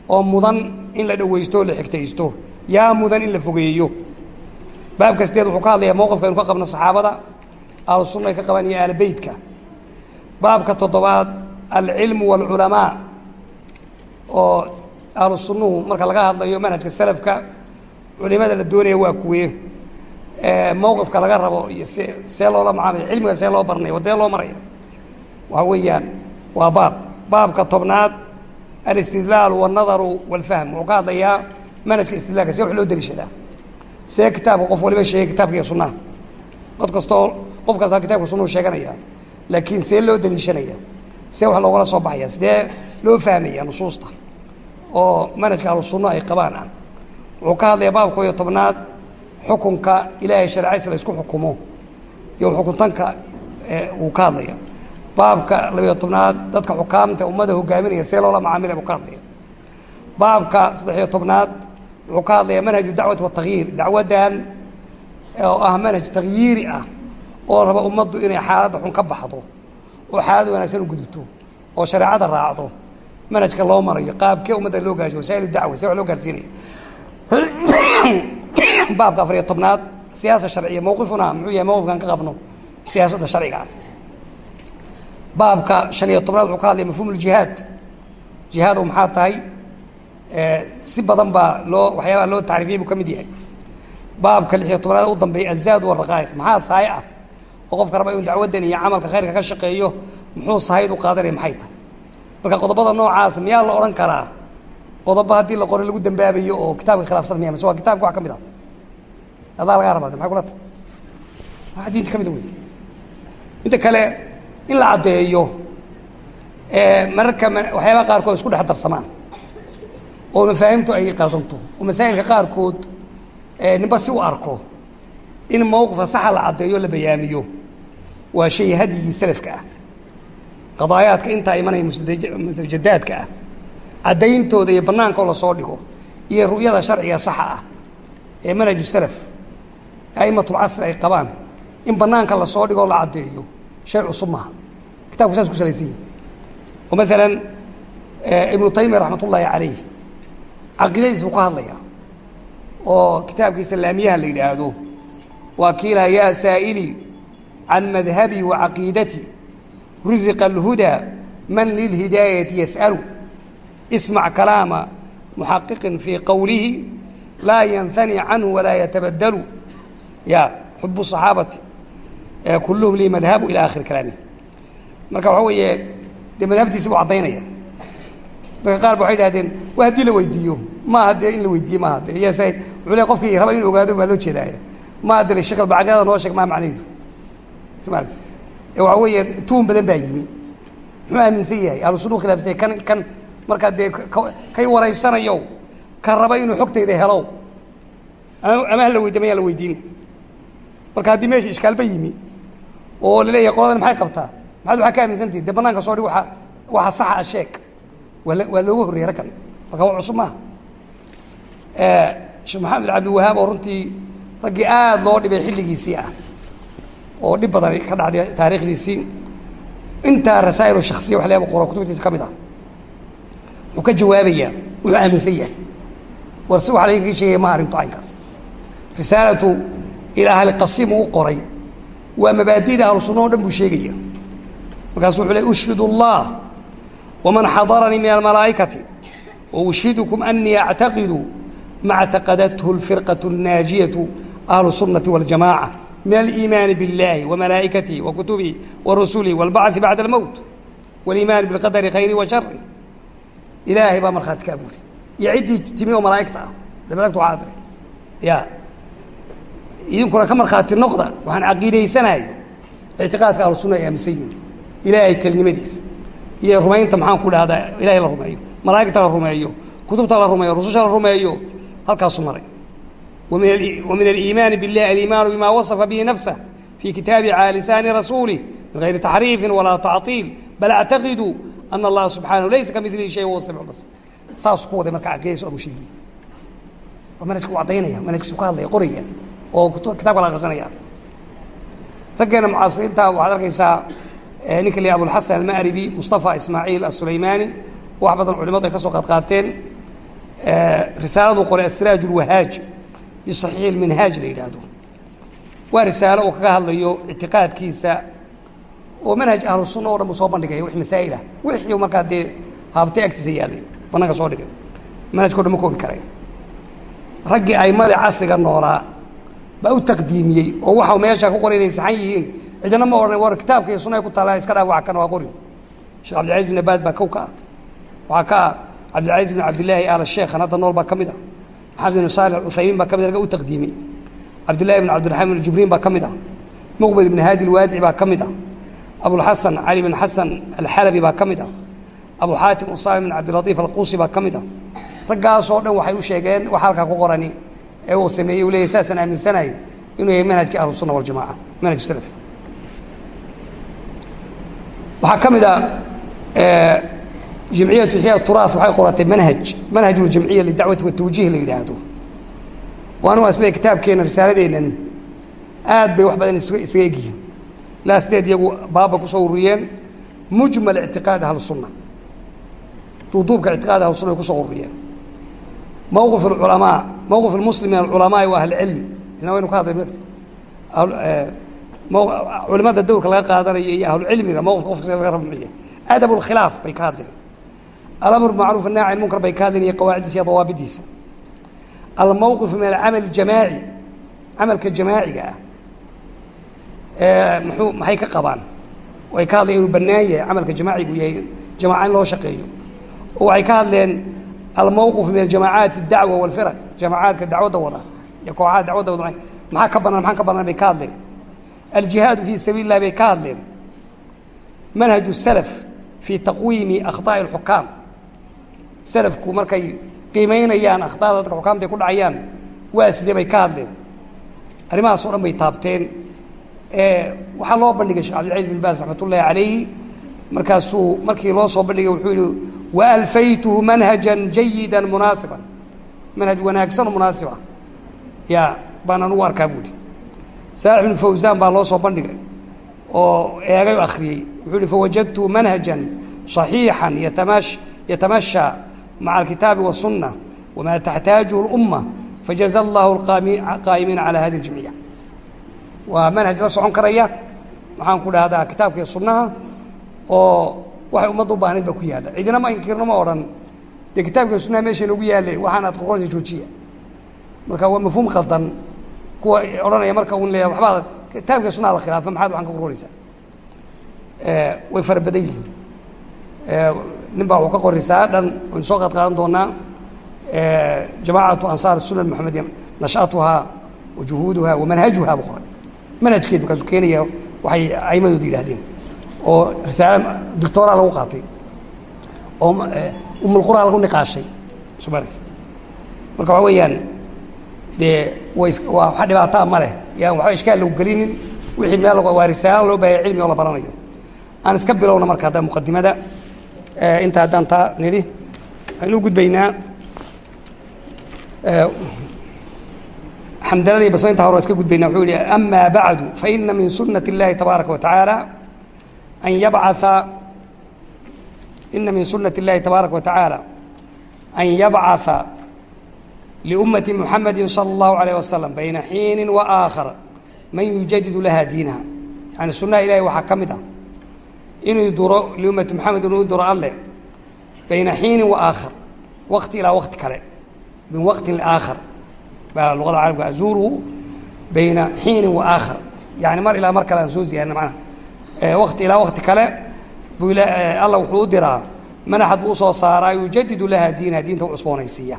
oo mudan in la dhowaysto la xigtaysto. Yaa mudan in la fogeeyo. Baabka sideed wuxuu ka hadlayaa mowqifka aynu ka qabno saxaabada ahlu sunna ay ka qabaan iyo beytka baabka toddobaad alcilmu wاlculamaa oo ahlu sunnuhu marka laga hadlayo manhajka salafka culimada la doonaya waa kuwe mowqifka laga rabo iyo se see loola macaamaya cilmiga see loo barnaya wadee loo maraya waxa weeyaan waa baab baabka tobnaad alistidlaal wاnadaru wاlfahm wuxuu ka hadlayaa manhajka istidlaalka see wax loo deliishadaa see kitaabka qof waliba sheegay kitaabka iyo sunnaha qod kastoo qof kastaa kitabka sunnahu sheeganaya laakiin see loo daliishanaya see wax loogala soo baxaya sidee loo fahmaya nusuusta? Oo manhajka ahlu sunna ay qabaan ah. Wuxuu ka hadlaya baabka iyo tobnaad xukunka ilaahay shareecadiisa la isku xukumo. Iyo xukuntanka uu ka hadlaya. Baabka labayo tobnaad dadka xukaamta ummadda hogaaminaya see loola macaamilaya buu ka hadlaya. Baabka saddexiyo tobnaad wuxuu ka hadlaya manhaju dacwati watakyiir dacwaddan oo ah manhaj takhyiiri ah oo raba ummaddu inay xaaladda xun ka baxdo oo xaalad wanaagsan u gudubto oo shareecada raacdo manhajka loo marayo qaabkee ummadda loo gaarsiyo wasaail dacwa see wax loo gaarsiinaya baabka afariyo tobnaad siyaasa sharciya mowqifuna muxuu yahay mowqifkan ka qabno siyaasadda sharciga. Ah baabka shan iyo tobnaad wuxuu ka hadlaya mafhum ljihaad jihaadu maxaa tahay? Si badan baa loo waxyaabaha loo tacriifiyay buu ka mid yahay. Baabka lix iyo tobnaad u dambeeya azaad waraqaa'iq maxaa sahay ah oo qofka raba inuu dacwaddan iyo camalka khayrka ka shaqeeyo muxuu sahayd u qaadanaya maxay tahay? Marka qodobada noocaas miyaa la odhan karaa? Qodobo haddii la qoro lagu dambaabayo oo kitaabka khilaafsan miya mise waa kitabka wax ka mid ah? Adaa lagaa rabaa maxay kula tahay? Waa diinta ka mid wey midda kale in la caddeeyo mararka waxyaabaha qaarkood isku dhex darsamaan oo mafaahimtu ay qaldanto oo masaa'ilka qaarkood ninba si u arko in mowqifka saxa la caddeeyo la bayaamiyo waa shay hadyigii salafka ah. Qadaayaadka intaa imanaya mustajadaadka ah. Caddayntooda iyo bannaanka oo la soo dhigo iyo ru'yada sharciga saxa ah ee manhaju salaf a'imatulcasri ay qabaan in bannaanka la soo dhigo o la caddeeyo shay cusub maaha. Kitabku saas ku salaysan yihi oo maalan ibnu taymiya raxmat ullaahi calayh caqiidadiis buu ka hadlaya oo kitaabkiisa laamiyaha la yidhaahdo waa kiilaha yaa saa'ili can madhabi wa caqiidati rusiqa alhudaa man lilhidaayati yas'alu ismac kalaama muxaqiqin fii qowlihi laa yanhani canhu walaa yatabadalu ya xubu صaxaabati kulluhum lii madhabu ila akhiri kalaamih marka waxaa weeye dee madhabtiisi buu caddaynaya dadka qaar ba waxay dhahdeen wa haddii la weydiiyo maaha dee in la weydiiye maaha de yaa sa wuxuu le qofkii raba inu ogaado baa loo jeedaaya maa dele shekh bacaqidada noo sheeg maa macnaheedu waxaa weeye tuun badan baa yimi. Muxuu aaminsan yahay? Ahlu sunuu khilaafsanya kan kan markaa dee kay waxa a sheeg waa waa looga oo runtii raggii aada loo dhibay xilligiisii ah oo dhib badan ka dhacday taariikhdiisii intaa rasaa'il shaksiya wax leeba qoro kutubtiisa ka mid ah wuxuu ka jawaabayaa wuxuu aaminsan yahay war si wax laga ka sheegaya ma arrinto caynkaas risaalatu ilaa ahli qasiim uu qoray waa mabaadida ahlu sunna o dhan buu sheegaya markaasu wuxuu le ushhid allah waman xadaranii min almalaa'ikati wa ushhidukum anii actaqidu ma اctaqadathu اlfirqaة الnaajiyatu ahlu الsunaةi wاljamaca min aliimaani biاllahi wamalaa'ikatihi wa kutubihi wa rusulihi wاlbachi bacda اlmowt wاliimaani biاlqadari khayri wa shari ilaahay baa markhaati kaa buuri iyo ciddii timi oo malaa'igta ah de malagtu waa adre ya idinkuna ka markhaati noqda waxaan caqiidaysanahay ictiqaadka ahlu sunna ay aaminsan yihin ilaahay kelinimadiisa iyo rumaynta maxaan ku dhahdaa ilahay la rumeeyo malaa'igta la rumeeyo kutubta la rumeeyo rususha la rumeeyo halkaasu maray wa min aliimaani biاllahi aliimaanu bima waصfa bihi nafsah fii kitaabi calى lisaani rasuulih min gayri taxriifin walaa tacطiil bal actaqidu ana allaha subxanahu laysa ka milihi shay wahuwa samic basir saasuu ku waday marka caqiidaysa amu sheegiy waa manhajka u caddaynaya manhajkiisu ka hadlaya qoraya oo kitabka la akrisanaya raggeena mucaasiriinta waxaad arkaysaa ninka li abulxasan alma'ribi mustafa ismaaciil asuleymaani wax badan culimadu ay ka soo qaadqaateen risaaladuu qoray asraaj ulwahaaj bisaxiix ilminhaaj la yidhaahdo. Waa risaalo uu kaga hadlayo ictiqaadkiisa oo manhaj ahlu sunna o dhan buu soo bandhigaya wix masaa'il ah. Wixii markaa dee haabtay agtiisa yaalay banaanka soo dhigay. Manhajka o dhan ma koobi karay. Raggii aimada casriga noolaa baa u taqdiimiyey oo waxau meesha ku qoray inay saxan yihiin. Cidina ma odhan war kitaabka iyo sunnaha ku taala iska dhaaf wax kana waa qori. Ah ah maxamed bin saalix uthaymiin baa ka mid ragga u taqdiimiyey cabdillahi ibn cabdiraxmaan ibn jibriin baa ka mid ah. Muqbel ibn haadi alwaadici baa ka mid ah. Abulxasan cali bin xasan alxalabi baa ka mid ah. Abu xaatim usaami bin cabdilatiif alquusi baa ka mid ah. Raggaasoo dhan waxay u sheegeen waxa halkaa ku qorani ee uu sameeyey uu leeyahy saasaan aaminsanayo inuu yahay manhajka ahlusunna waljamaca manhaj salaf. Waxaa ka mid ah jimciyatu ixyaa turaas waxay qoratay manhaj manhaj ljamciya lidacwati watawjiih la yidhaahdo waanu waa isle kitaabkeena risaaladeennan aad bay wax badan isaga egyihiin ilaa sideed iyagu baaba ku soo ururiyeen mujmal ictiqaad ahlusunna duuduubka ictiqaad ahlusunna ay ku soo ururiyeen mowqif alculamaa mowqif almuslim min alculamaai wa ahli cilmi ina waynu ka hadlay mata culimada dowrka laga qaadanayo iyo ahlucilmiga mowqifka qofka laga rabmiya adab اlkhilaaf bay ka hadleen alamr macruuf anaaci munkar bay ka hadleen iyo qawaaciddiisa iyo dawaabidiisa almowqif min alcamal jamaaci camalka jamaaciga ah mxuu maxay ka qabaan way ka hadleen inuu bannaan yahay camalka jamaacigu yahay jamaaca in loo shaqeeyo oo waxay ka hadleen almowqif min jamaacaati اdacwa wاlfiraq jamaacaadka dacwadda wada iyo kooxaha dacwadda wada maxaa ka banaan maxaan ka banaan bay ka hadleen aljihaadu fii sabiil اlah bay ka hadleen manhaj الsalaf fii taqwiimi akhطaaءi اlxukaam salafku markay qiimaynayaan akhtada dadka xukaamta ay ku dhacayaan waa sidee bay ka hadleen? Arrimahaas o dhan bay taabteen. Waxaa loo bandhigay shekh cabdilcaziz bin baas raxmatullaahi calayhi markaasuu markii loo soo bandhigay wuxuu yihi wa alfaytuhu manhajan jayidan munaasiban. Manhaj wanaagsanoo munaasib ah yaa baan anugu arkaa buuhi saalax binu fawsaan baa loo soo bandhigay oo eegay oo akhriyey wuxuu yihi fawajadtu manhajan صaxiixan yatamash yatamashaa maca alkitaabi wasunna wamaa taxtaajuhu اlumma fajaza allahu qaa'imiina calaa hadi اljamciya waa manhaj la socon karaya waxaan ku dhahdaa kitaabka iyo sunnaha oo waxay ummadda u baahnayd baa ku yaalla cidina ma inkirno ma odhan dee kitaabka iyo sunnaha meesha lagu yaallay waxaan aad qoqoraysa joojiya marka waa mafhuum khaldan kuwa odhanaya marka un leeya waxbaa kitaabka iyo sunnaha la khilaafa maxaad waxaan ka qorqoraysaa way fara badan yihiin nin baa wuxuu ka qorisaa dhan waynu soo qaad qaadan doonaa jamaacatu ansaar sunan moxamediya nashatuhaa wa juhuuduha wa manhajuha buu qoray. Manhajkeed markaasuu keenaya waxay aimadooda yidhahdeen oo risaale doctoraa lagu qaatay oo umulqura lagu niqaashay somaarkast marka waxa weeyaan dee waa wax dhibaataa ma leh. Yaan waxba ishkaal lagu gelinin wixii meel waa risaala loo baahaya cilmi oo la baranayo. Aan iska bilowna marka hadda muqadimada inta haddaan taa nidhi waxaynu u gudbaynaa xamdalada iyo basmaynta hore iska gudbayna wuxuu yihi ama bacdu faina min sunat اllahi tabaaraka wa tacaala an yabcaa ina min sunati اllahi tabaaraka wa tacaala an yabcaثa liummati muxamadi salى اllahu alayh wasalam bayna xiini wa aakhar man yujadidu laha diinaha yani sunaha ilahi waxaa ka mid ah inuu duro liummati muxamed inuu duro alle bayna xiini wa aakhar wakti ilaa wakti kale min waqtin liaakhar baa luqada caalamka azuuruhu bayna xiinin wa aakhar. Yani mar ilaa mar kale aan soo ziyaarina macnaha wakti ilaa wakti kale buu alla wuxuu u diraa manaxad buu u soo saaraa yujadidu laha diinaha diinta u cusboonaysiiya.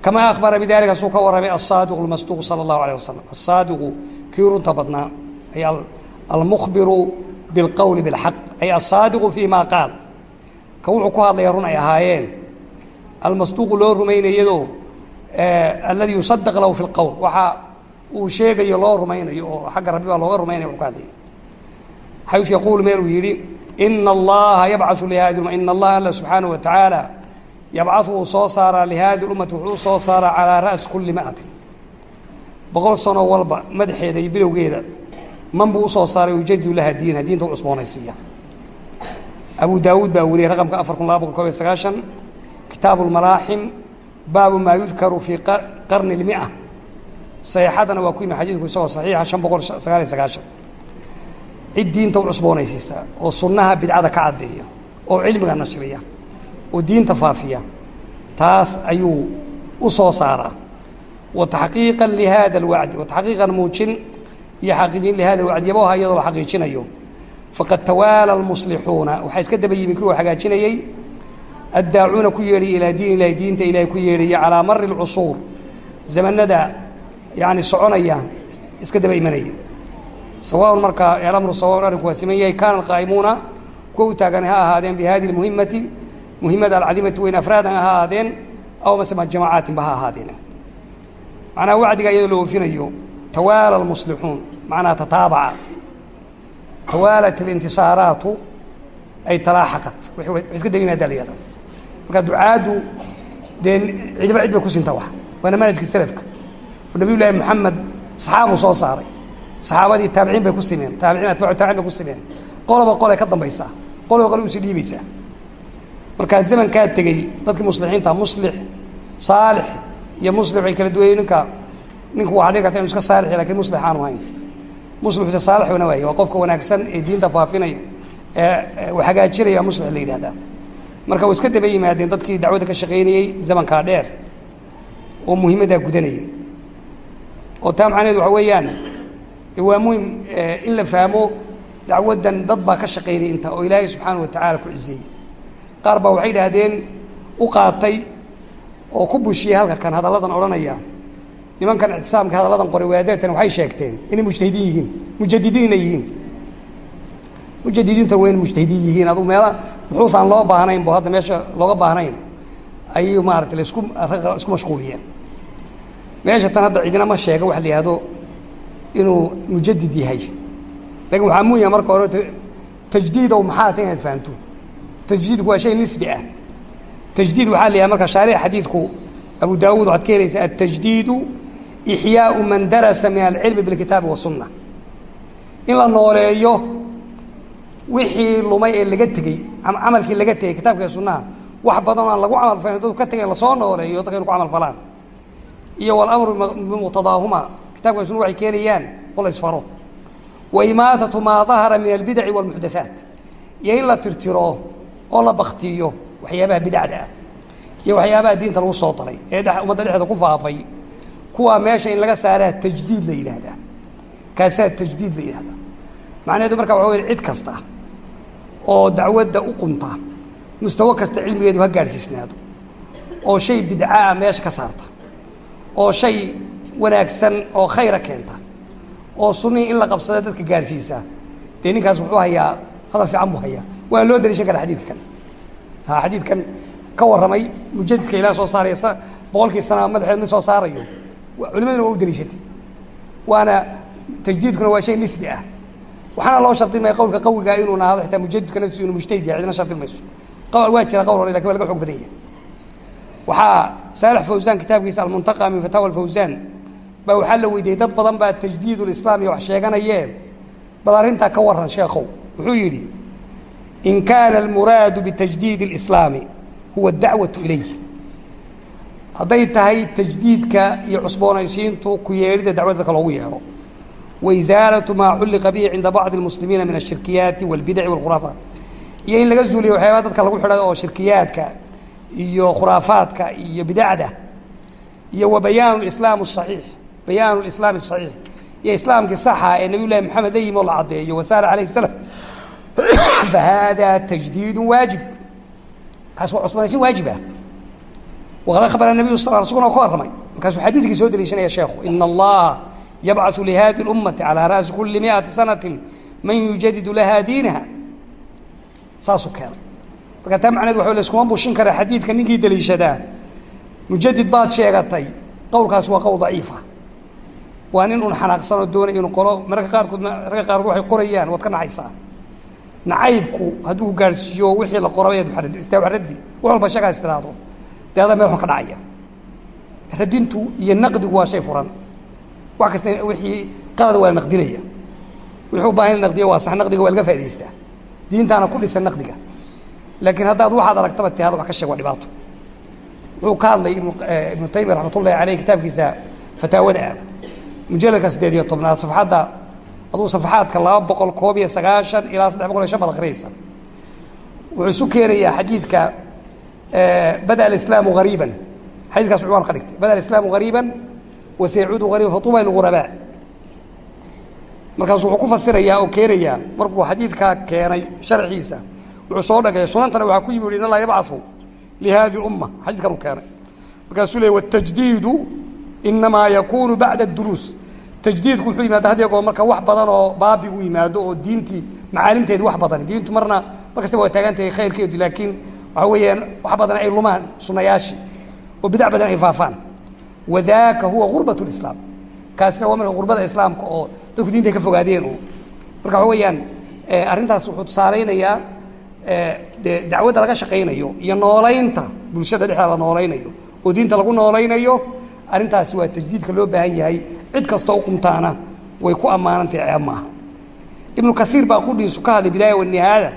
Kamaa akhbara bidalika suu ka warramay asaadiqu lmasduuq sala allahu alayh wasalam asaadiqu kii runta badnaa ay almukhbiru bilqowli bilxaq ay asaadiqu fii maa qaal ka wuxuu ku hadlaya run ay ahaayeen almasduuqu loo rumaynayadoo alladii yusadaq lahu fi lqowl waxa uu sheegayo loo rumaynayo oo xagga rabbi baa looga rumaynaya wuxu ka hadlaya xaysu yaquulu meel uu yidhi ina allaha yabcau lihadi ina allaha alla subxaanahu watacaala yabcau uu soo saaraa lihaadi lummati wuxuu u soo saaraa calaa ra'si kuli maati boqol sano walba madaxeeda iyo bilowgeeda man buu u soo saaray yujadidu laha diinha diinta u cusboonaysiiya. Abu daawuud baa weriyey raqamka afar kun laba boqol kob iyo sagaashan. Kitaabu اlmalaaxim baabu maa yudkaru fii qarni اlmia saxiixadana waa ku yimi xadiidku isagoo saxiixa shan boqol sagaal iyo sagaashan. Cid diinta u cusboonaysiisa oo sunnaha bidcada ka caddeeya oo cilmiga nashriya oo diinta faafiya taas ayuu u soo saaraa. Wa taxqiiqa lihada alwacdi wa taxqiiqan muujin iyo xaqiijin lihada alwacdi yaboha iyadoo la xaqiijinayo. Faqad tawaala almuslixuuna waxaa iska daba yimi kuwa hagaajinayey addaacuuna ku yeedhay ilaa diin ilahi diinta ilahay ku yeedhaya calaa mari lcusuur zamanada yani soconaya iska daba imanaya sawaaun marka alamru sawaaun arrinku waa siman yahay kaana alqaa'imuuna kuwa u taagan ha ahaadeen bi hadihi lmuhimati muhimada alcadiimati weyn afraadan ha ahaadeen aw masema jamacaatinba ha ahaadeen. Macnaha wacdiga iyadoo la oofinayo tawaala almuslixuun macnaha tataabaca tawaalat alintisaaraatu ay talaaxaqat wax iska daba imaadaa la marka ducaaddu dee cidiba cid bay ku sinta wax waana manhajka selafka oo nabiy llaahi moxamed saxaabuu soo saaray saxaabadii taabiciin bay ku simeen taabiciin atbacu taabiciin bay ku simeen qoloba qolay ka dambaysaa qoloba qole u sii dhiibaysaa markaa zamankaa tegey dadkii muslixiinta muslix saalix iyo muslix way kala duwayey ninka ninku waxaa dhigi karta inu iska saalix laakiin muslix aanu hayn. Muslixuse saalixuna waaye waa qofka wanaagsan ee diinta faafinaya ee hagaajinaya muslix la yidhahdaa marka way iska daba yimaadeen dadkii dacwadda ka shaqaynayey zamankaa dheer oo muhiimaddaa gudanayay. Oo taa macnaheed waxa weeyaan de waa muhiim in la fahmo dacwaddan dad baa ka shaqaynaya inta oo ilaahay subxaana wa tacaala ku ciseeyey qaar baa waxay idhaahdeen u qaatay oo ku bushiyey halka kan hadalladan odhanaya nimankan ictisaamka hadalladan qoray waadaatan waxay sheegteen inay mujtahidiin yihiin mujadidiin inay yihiin. Mujadidiinta waa mujtahidiin yihiin. Aduu meela buxuutaan loo baahnayn bo hadda meesha looga baahnayn. Ayuu maarata la isku isku mashquuliyeen. Meesha tan hadda cidina ma sheega waxa la yihahdo inuu mujadid yahay. Lakin waxaa muhima marka hore tajdiidow maxaa ta inaad fahanto. Tajdiidku waa shay nisbi ah. Tajdiid waxaa la yahay marka shaaric xadiidku abu daawuud waxaad ka helaysaa atajdiidu ixyaau man darasa min alcilmi bilkitaabi wasunna in la nooleeyo wixii lumay ee laga tegey camalkii laga tegey kitaabka iyo sunnaha wax badan aan lagu camal falin dadku ka tegay la soo nooleeyo dadka inu ku camal falaan iyo walamru bimuqtadaahuma kitabka sunna waxay keenayaan oo la isfaro wa maa dahara min albidaci walmuxdathaat iyo in la tirtiro oo la baktiyo waxyaabaha bidacda ah iyo waxyaabaha diinta lagu soo daray ee ummadda dhexeeda ku faafay kuwaa meesha in laga saaraa tajdiid la yidhaahdaa. Kaasaa tajdiid la yidhahdaa macnaheedu marka waxa wey cid kasta oo dacwadda u qunta mustawo kasta cilmigeedu ha gaadhsiisnaado oo shay bidca ah meesha ka saarta oo shay wanaagsan oo khayra keenta oo sunnihii in la qabsada dadka gaadhsiisa dee ninkaas wuxuu hayaa hadal fiican buu hayaa. Waa loo daliishan kara xadiidka kan ha xadiidkan ka warramay mujadidka ilaah soo saaraya sa boqolkii sana madaxeed mid soo saarayo culimaduna waa u daliishatay waana tajdiidkuna waa shay nisbi ah. Waxaana loo shardin maya qawlka qawiga inuu nahaado xitaa mujadidka inuu mujtahid yahay cidna shardin mayso. Waa jira qawl laakiin waa laga xog badan yahay. Waxaa saalex fawsaan kitaabkiisa almuntaqa min fataawa alfawsaan baa waxaa la weydiiyey dad badan baa tajdiid ulislaam wax sheeganayeen bal arrintaa ka waran sheekhow. Wuxuu yidhi in kaana almuraadu bitajdiid اlislaami huwa dacwatu ilayh hadday tahay tajdiidka iyo cusboonaysiintu ku yeedhida dacwada dadka loogu yeedho wa isaalatu maa culliqa bihi cinda bacdi اlmuslimiina min ashirkiyaati wاlbidaci wاlkhuraafaat iyo in laga zuuliyo waxyaabaha dadka lagu xidhay oo shirkiyaadka iyo khuraafaadka iyo bidacda iyo wa bayaanu islaam الصaxiix bayaanu islaam الصaxiix iyo islaamkii saxa ee nabiy llahi maxamed la yimi oo la caddeeyo wasaara alayh الsalaam fahada tajdiid waajib kaas waa cusboonaysin waajib ah waqad akhbara nabiyu sal rasulkuna ka warramay markaasuu xadiidkii soo deliishanaya sheekhu ina allaha yabcaثu lihadi اlummati calىa ra'si kuli miئati sanati man yujadidu laha diinaha saasuu keenay marka taa macneed waa layskuma bushin karaa xadiidka ninkii deliishadaa mujadid baad sheegatay qowlkaas waa qowl daciifa waa nin un xanaaqsanoo doonay inuu qolo mararka qaarkood mararka qaarkood waxay qorayaan waad ka naxaysaa nacaybku hadduu gaadhsiiyo wixii la qoraba inaad istaa raddi wax walba shagaas tiraahdo dee adaa meel xun ka dhacaya. Radintu iyo naqdigu waa shay furan. Wax kasta wixii qalada waa naqdinaya. Wixii u in la waa sax naqdiga waa laga faa'idaystaa diintaana ku dhisan naqdiga. Laakiin haddaad waxaad aragtaba ti hada wax ka sheeg waa dhibaato. Wuxuu ka hadlay ibnu ibnu taymiya raxmat ullahi aleyh kitaabkiisa fataawada. Ah mujaladka siddeed iyo tobnaad safxadda aduu safaxaadka laba boqol koob iyo sagaashan ilaa saddex boqol iyo shan baad akhriyaysa wuxuu isu keenayaa xadiidka bada اislaamu ariiba xadiikaas cwaan ka dhigtay bada islaamu ariiba waseyacuudu ariiba fatuba lgurabaa markaasu wuxuu ku fasirayaa oo keenayaa markuu xadiidkaa keenay sharxiisa wuxuu soo dhagay sunantana waxaa ku yimi u in allaa yabcau lihadi umma xadiidkan uu keenay markaasuu leey watajdiidu inamaa yakuunu bacda duruus tajdiidku wuxuu yimaada had yagoo marka wax badan oo baabi u yimaado oo diintii macaalimteedi wax badan diintu marna mar kastaba waa taagantahay khayrkeedu laakiin waxa weeyaan wax badan ay lumaan sunayaashii oo bidac badan ay faafaan. Wadaaka huwa gurbat lislaam kaasna waa marka gurbada islaamka oo dadku diinta ka fogaadeen oo. Marka waxa weeyaan arrintaas wuxuu tusaaleynayaa de dacwadda laga shaqaynayo iyo noolaynta bulshada dhexda la noolaynayo oo diinta lagu noolaynayo arrintaasi waa tajdiidka loo baahan yahay cid kastoo u qumtaana way ku ammaanantahay ceeb ibnu kaiir baa qudhiisu ka hadlay bidaaya wanihaaya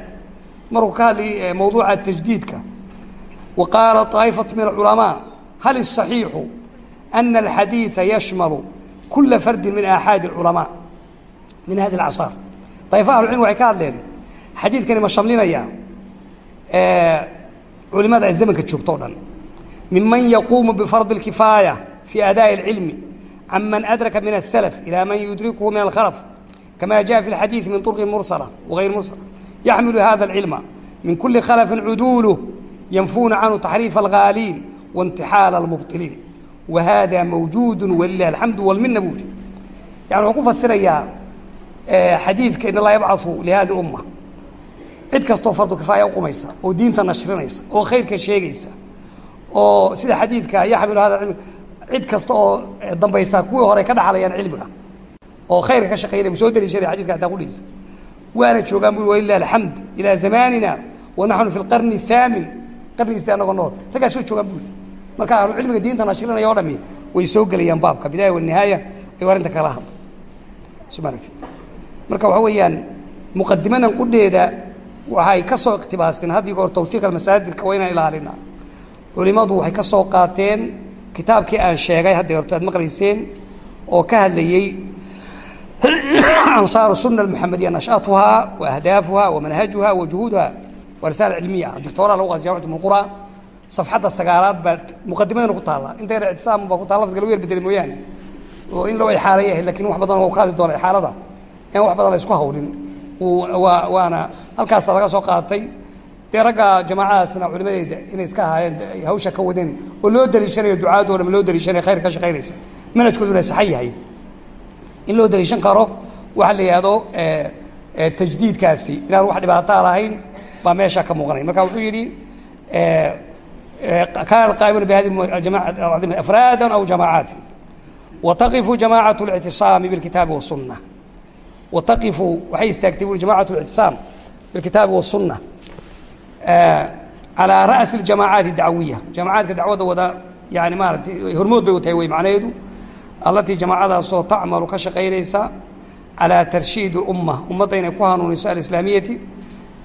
markuu ka hadlay mawduuca tajdiidka wa qaala طaa'ifatu min aculamaa hal الصaxiixu ana alxadiiثa yashmalu kula fardi min aaxaadi اculamaa min hadi اlcasaar daifa ahlucilm waxay ka hadleen xadiidkani ma shamlinaya culimada ay zamanka joogto o dhan miman yaquumu bifardi اlkifaaya fi adaaءi اlcilmi can man adraka min الslf ilى man yudrikuhu min alkhalf kama jaءa fi اlxadiiث min طurqi mursla wغayr mursla yaxmilu hada اlcilma min kuli khalfi cuduuluh yanfuuna canhu taxriif alghaaliin waاntixaal اlmubطiliin wa hada mawjuud walilah alxamdu wاlmina buu yiri yani wuxuu ku fasirayaa xadiidka in laa yabcaثu lihadi اumma cid kastoo fardu kifaaya uqumaysa oo diinta nashrinaysa oo khayrka sheegaysa oo sida xadiidka yaxmilu hada cilmi cid kasta oo dambaysa kuwii hore ka dhaxlayaan cilmiga oo khayrka ka shaqeynaya mu soo deliishanaya xadidka hataa qudhiisa waana joogaan bui walilah alxamd ilaa zamanina wa naxnu fi lqarni الthaamin qarnigiista anagoo nool? Raggaas way joogaan bui. Marka ahlu cilmiga diinta nashrinaya o dhami way soo gelayaan baabka bidaaya wanihaaya ayuu arrinta kala hadla. Smaragtid marka waxa weeyaan muqadimadan qudheeda waxay ka soo iqtibaaseen haddii goor tawhiiq almasaadirka waa inaan ilaalinaa culimadu waxay ka soo qaateen kitaabkii aan sheegay hadda horto aad ansaaru suna almuxamadiya nashatuhaa wa ahdaafuha wa manhajuha wa juhuuduha waa risaala cilmiya ah doctoora lagu qaatay jamacatu mulqura safxadda sagaalaad baa muqadimadana ku taalla intayna ictisaam baa ku taalla dadka lagu yar bedelay mooyaane oo in loo ixaalay yahay laakiin wax badan waa ka hadli doona ixaalada in wax badan la isku hawlin waa waana halkaasa laga soo qaatay dee ragga jamaacadaasna culimadeeda inay iska ahaayeen hawsha ka wadeen oo loo daliishanayo ducaado dham loo daliishanaya khayr ka shaqaynaysa manhajkooduna saxan yahay in loo daliishan karo waxaa la yihahdo tajdiidkaasi inaan wax dhibaataa lahayn baa meesha ka muuqanay marka wuxuu yidhi kaana qaa'imuna bihadi jamaca afraada aw jamaacaati wataqifu jamacat اlictisaami biاlkitaabi waالsuna wataqifu waxay istaagtay bui jamacat اlictisaam biاlkitaabi waالsuna calىa ra'si اljamaacaati dacwiya jamacaadka dacwadda wada yani maaratay hormood bay u tahay wey macnaheedu allatii jamaacadaasoo tacmalu ka shaqaynaysa calىa tarshiid اlumma ummadda inay ku hanuuniso alislaamiyati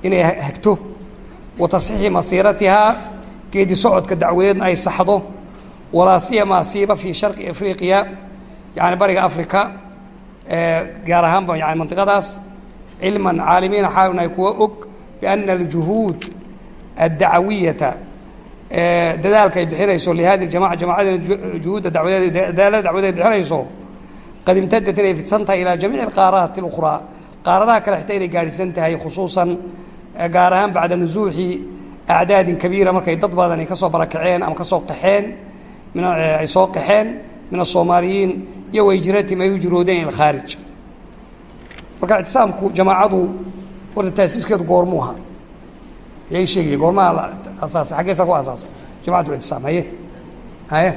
inay hagto. Wa tasxiixi masiiratihaa geedi socodka dacwadeedna ay saxdo. Walaa siyamaa siiba fii sharqi afriqiya yani bariga africa gaar ahaanba yani mandiqadaas cilman caalimiina xaalun ay kuwa og biana aljuhuud addacwiyata dadaalka ay bixinayso lihadi jamaca jamacadina juhuudda dawadeed dadaalada dacwadeed bixinayso qad imtadat inay fidsan tahay ilaa jamiici alqaaraati اlukhraa qaaradaha kale xitaa inay gaadhisan tahay khusuusan gaar ahaan bacda nusuuxi acdaadin kabiira markay dad badan ay ka barakaceen ama ka soo qaxeen ay soo qaxeen min asoomaaliyiin iyo wahijratim ay hijroodeen ila khaarij marka ictisaamku jamaacadu horta taasiiskeedu goormuu ahaa yay sheegaya goormaha la asaasay xaggeesa ku asaasay jamacat ictisaam haye? Haye?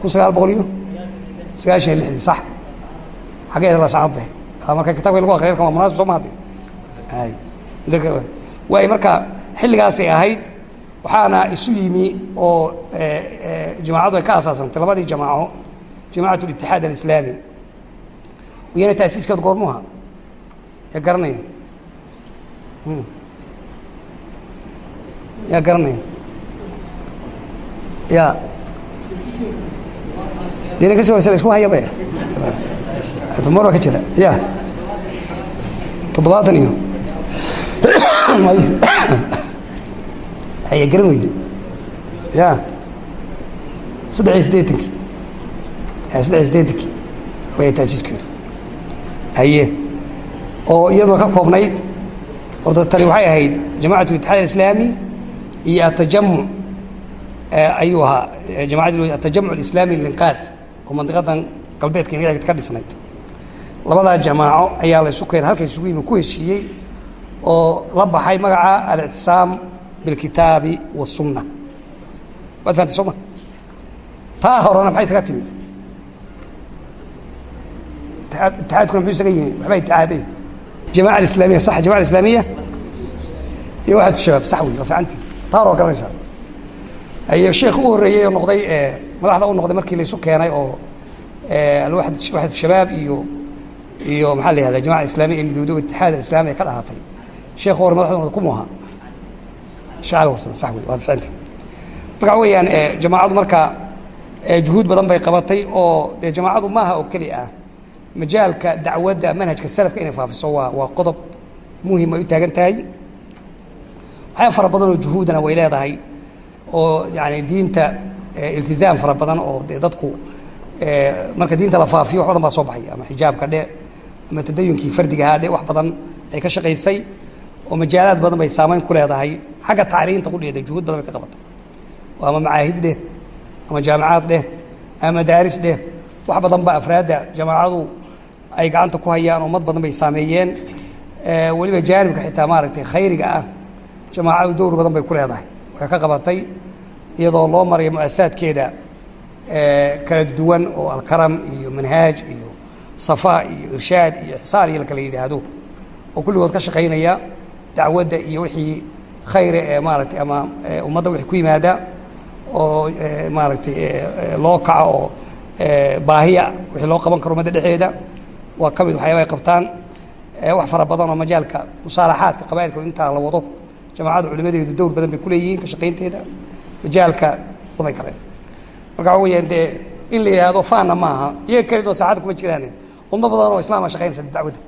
Kun sagaal boqol iyo? Sagaashan iyo lixdii sax. Xaggeeda la bahe. Marka kitabka lagu akriya waa munaasib soo mahadi hay waay. Marka xilligaasay ahayd waxaana isu yimi oo jamaacadu ay ka asaasantay labadii jamaaco jamacat alislaami. Iyana taasiiskeed goormuha yaa garanaya yaa garanaya ya dina kasi horeysa la isku hayaba mar ka jira ya toddobaatan iyo aya garan weyne ya saddex iyo siddeetankii saddex iyo siddeetankii waya taasiiskeedu haye oo iyadoo ka koobnayd horta tani waxay ahayd jamacat itixaad alislaami iyo atajamuc ayuu ahaa jamacadii atajamuc alislaami linqaad oo mandiqadan galbeedka inaga ka dhisnayd. Labadaa jamaaco ayaa la isu keenay halka isugu yimi ku heshiiyey oo la baxay magaca alictisaam bilkitaabi wasunna waad fahamtay soo ma? Taa horena maxay isaga timi itixaadkuna muxuu isaga yimi waxba itixaaday jamaca alislamiya sax jamaca alislamiya iyo waxaad shabaab sax wey waa fiicantii taa hor oo garanaysaa iyo sheekh u horreeyey oo noqday madaxda u noqday markii la isu keenay oo waxad shabaab iyo iyo maxaa la yihahda jamaca islamiya ee midowda itixaad alislami ee ka dhalatay sheekh hore madaxda u noqday kumuha shacala warsan sax wey waad fiicantii marka weeyaan jamaacadu marka juhuud badan bay qabatay oo dee jamaacadu maaha oo keli ah majaalka dacwadda manhajka salafka inay faafiso waa waa qodob muhiim ay u taagan tahay. Waxyaa fara badan oo juhuudana way leedahay oo yani diinta iltizaam fara badan oo dadku marka diinta la faafiyo wax badan baa soo baxaya. Ama xijaabka dhe ama tadayunkii fardigahaa dhe wax badan ay ka shaqaysay oo majaalaad badan bay saameyn ku leedahay. Xagga tacriinta qudheeda juhuud badan bay ka qabatay ama macaahid dheh ama jaamicaad dheh ama madaaris dheh wax badan ba afraadda jamaacadu ay gacanta ku hayaan ummad badan bay saameeyeen. Weliba jaanibka xitaa maaragtay khayriga ah jamaacadu dowr badan bay ku leedahay. Waxay ka qabatay iyadoo loo marayo muasasaadkeeda kala duwan oo alkaram iyo manhaaj iyo safa iyo irshaad iyo ixsaan iyo lakala yidhaahdo. Oo kulligood ka shaqaynaya dacwadda iyo wixii khayre ee maaragtay ama ummadda wixii ku yimaada oo maaragtay loo kaco oo baahiya wixii loo qaban karo ummadda dhexeeda waa ka mid waxyaaba ay qabtaan wax fara badan oo majaalka musaalaxaadka qabailka intaa la wado jamaacadda culimadeedu dowr badan bay kuleeyihiin ka shaqaynteeda majaalka bay kaleen marka waxa weyaan dee in la yidhaahdo faanna maaha iyaga kelidoo saacadda kuma jiraan umma badan oo islaama shaqaynaysa dacwadda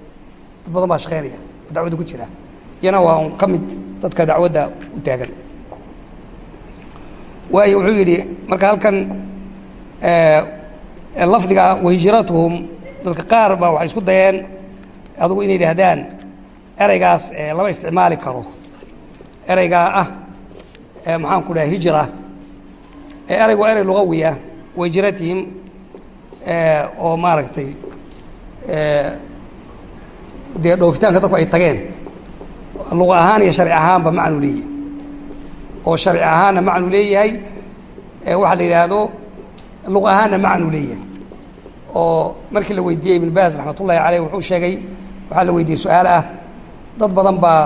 dad badan baa shaqaynaya oo dacwadda ku jira iyana waa un ka mid dadka dacwadda u taagan. Waayo wuxuu yidhi marka halkan lafdiga wahijratuhum dadka qaar baa waxay isku dayeen adugu inay yidhaahdaan ereygaas lama isticmaali karo. Ereygaa ah maxaan ku dhaha hijra ereygu waa erey lugawiya wahijratihim oo maaragtay dee dhoofitaanka dadku ay tageen. Luqa ahaan iyo sharci ahaanba macnu leeyahay. Oo sharci ahaanna macnu leeyahay waxaa la yidhaahdo luqa ahaanna macnu leeyahay oo markii la weydiiyey ibn baas raxmat ullahi caleyh wuxuu sheegay waxaa la weydiiyey su'aal ah dad badan baa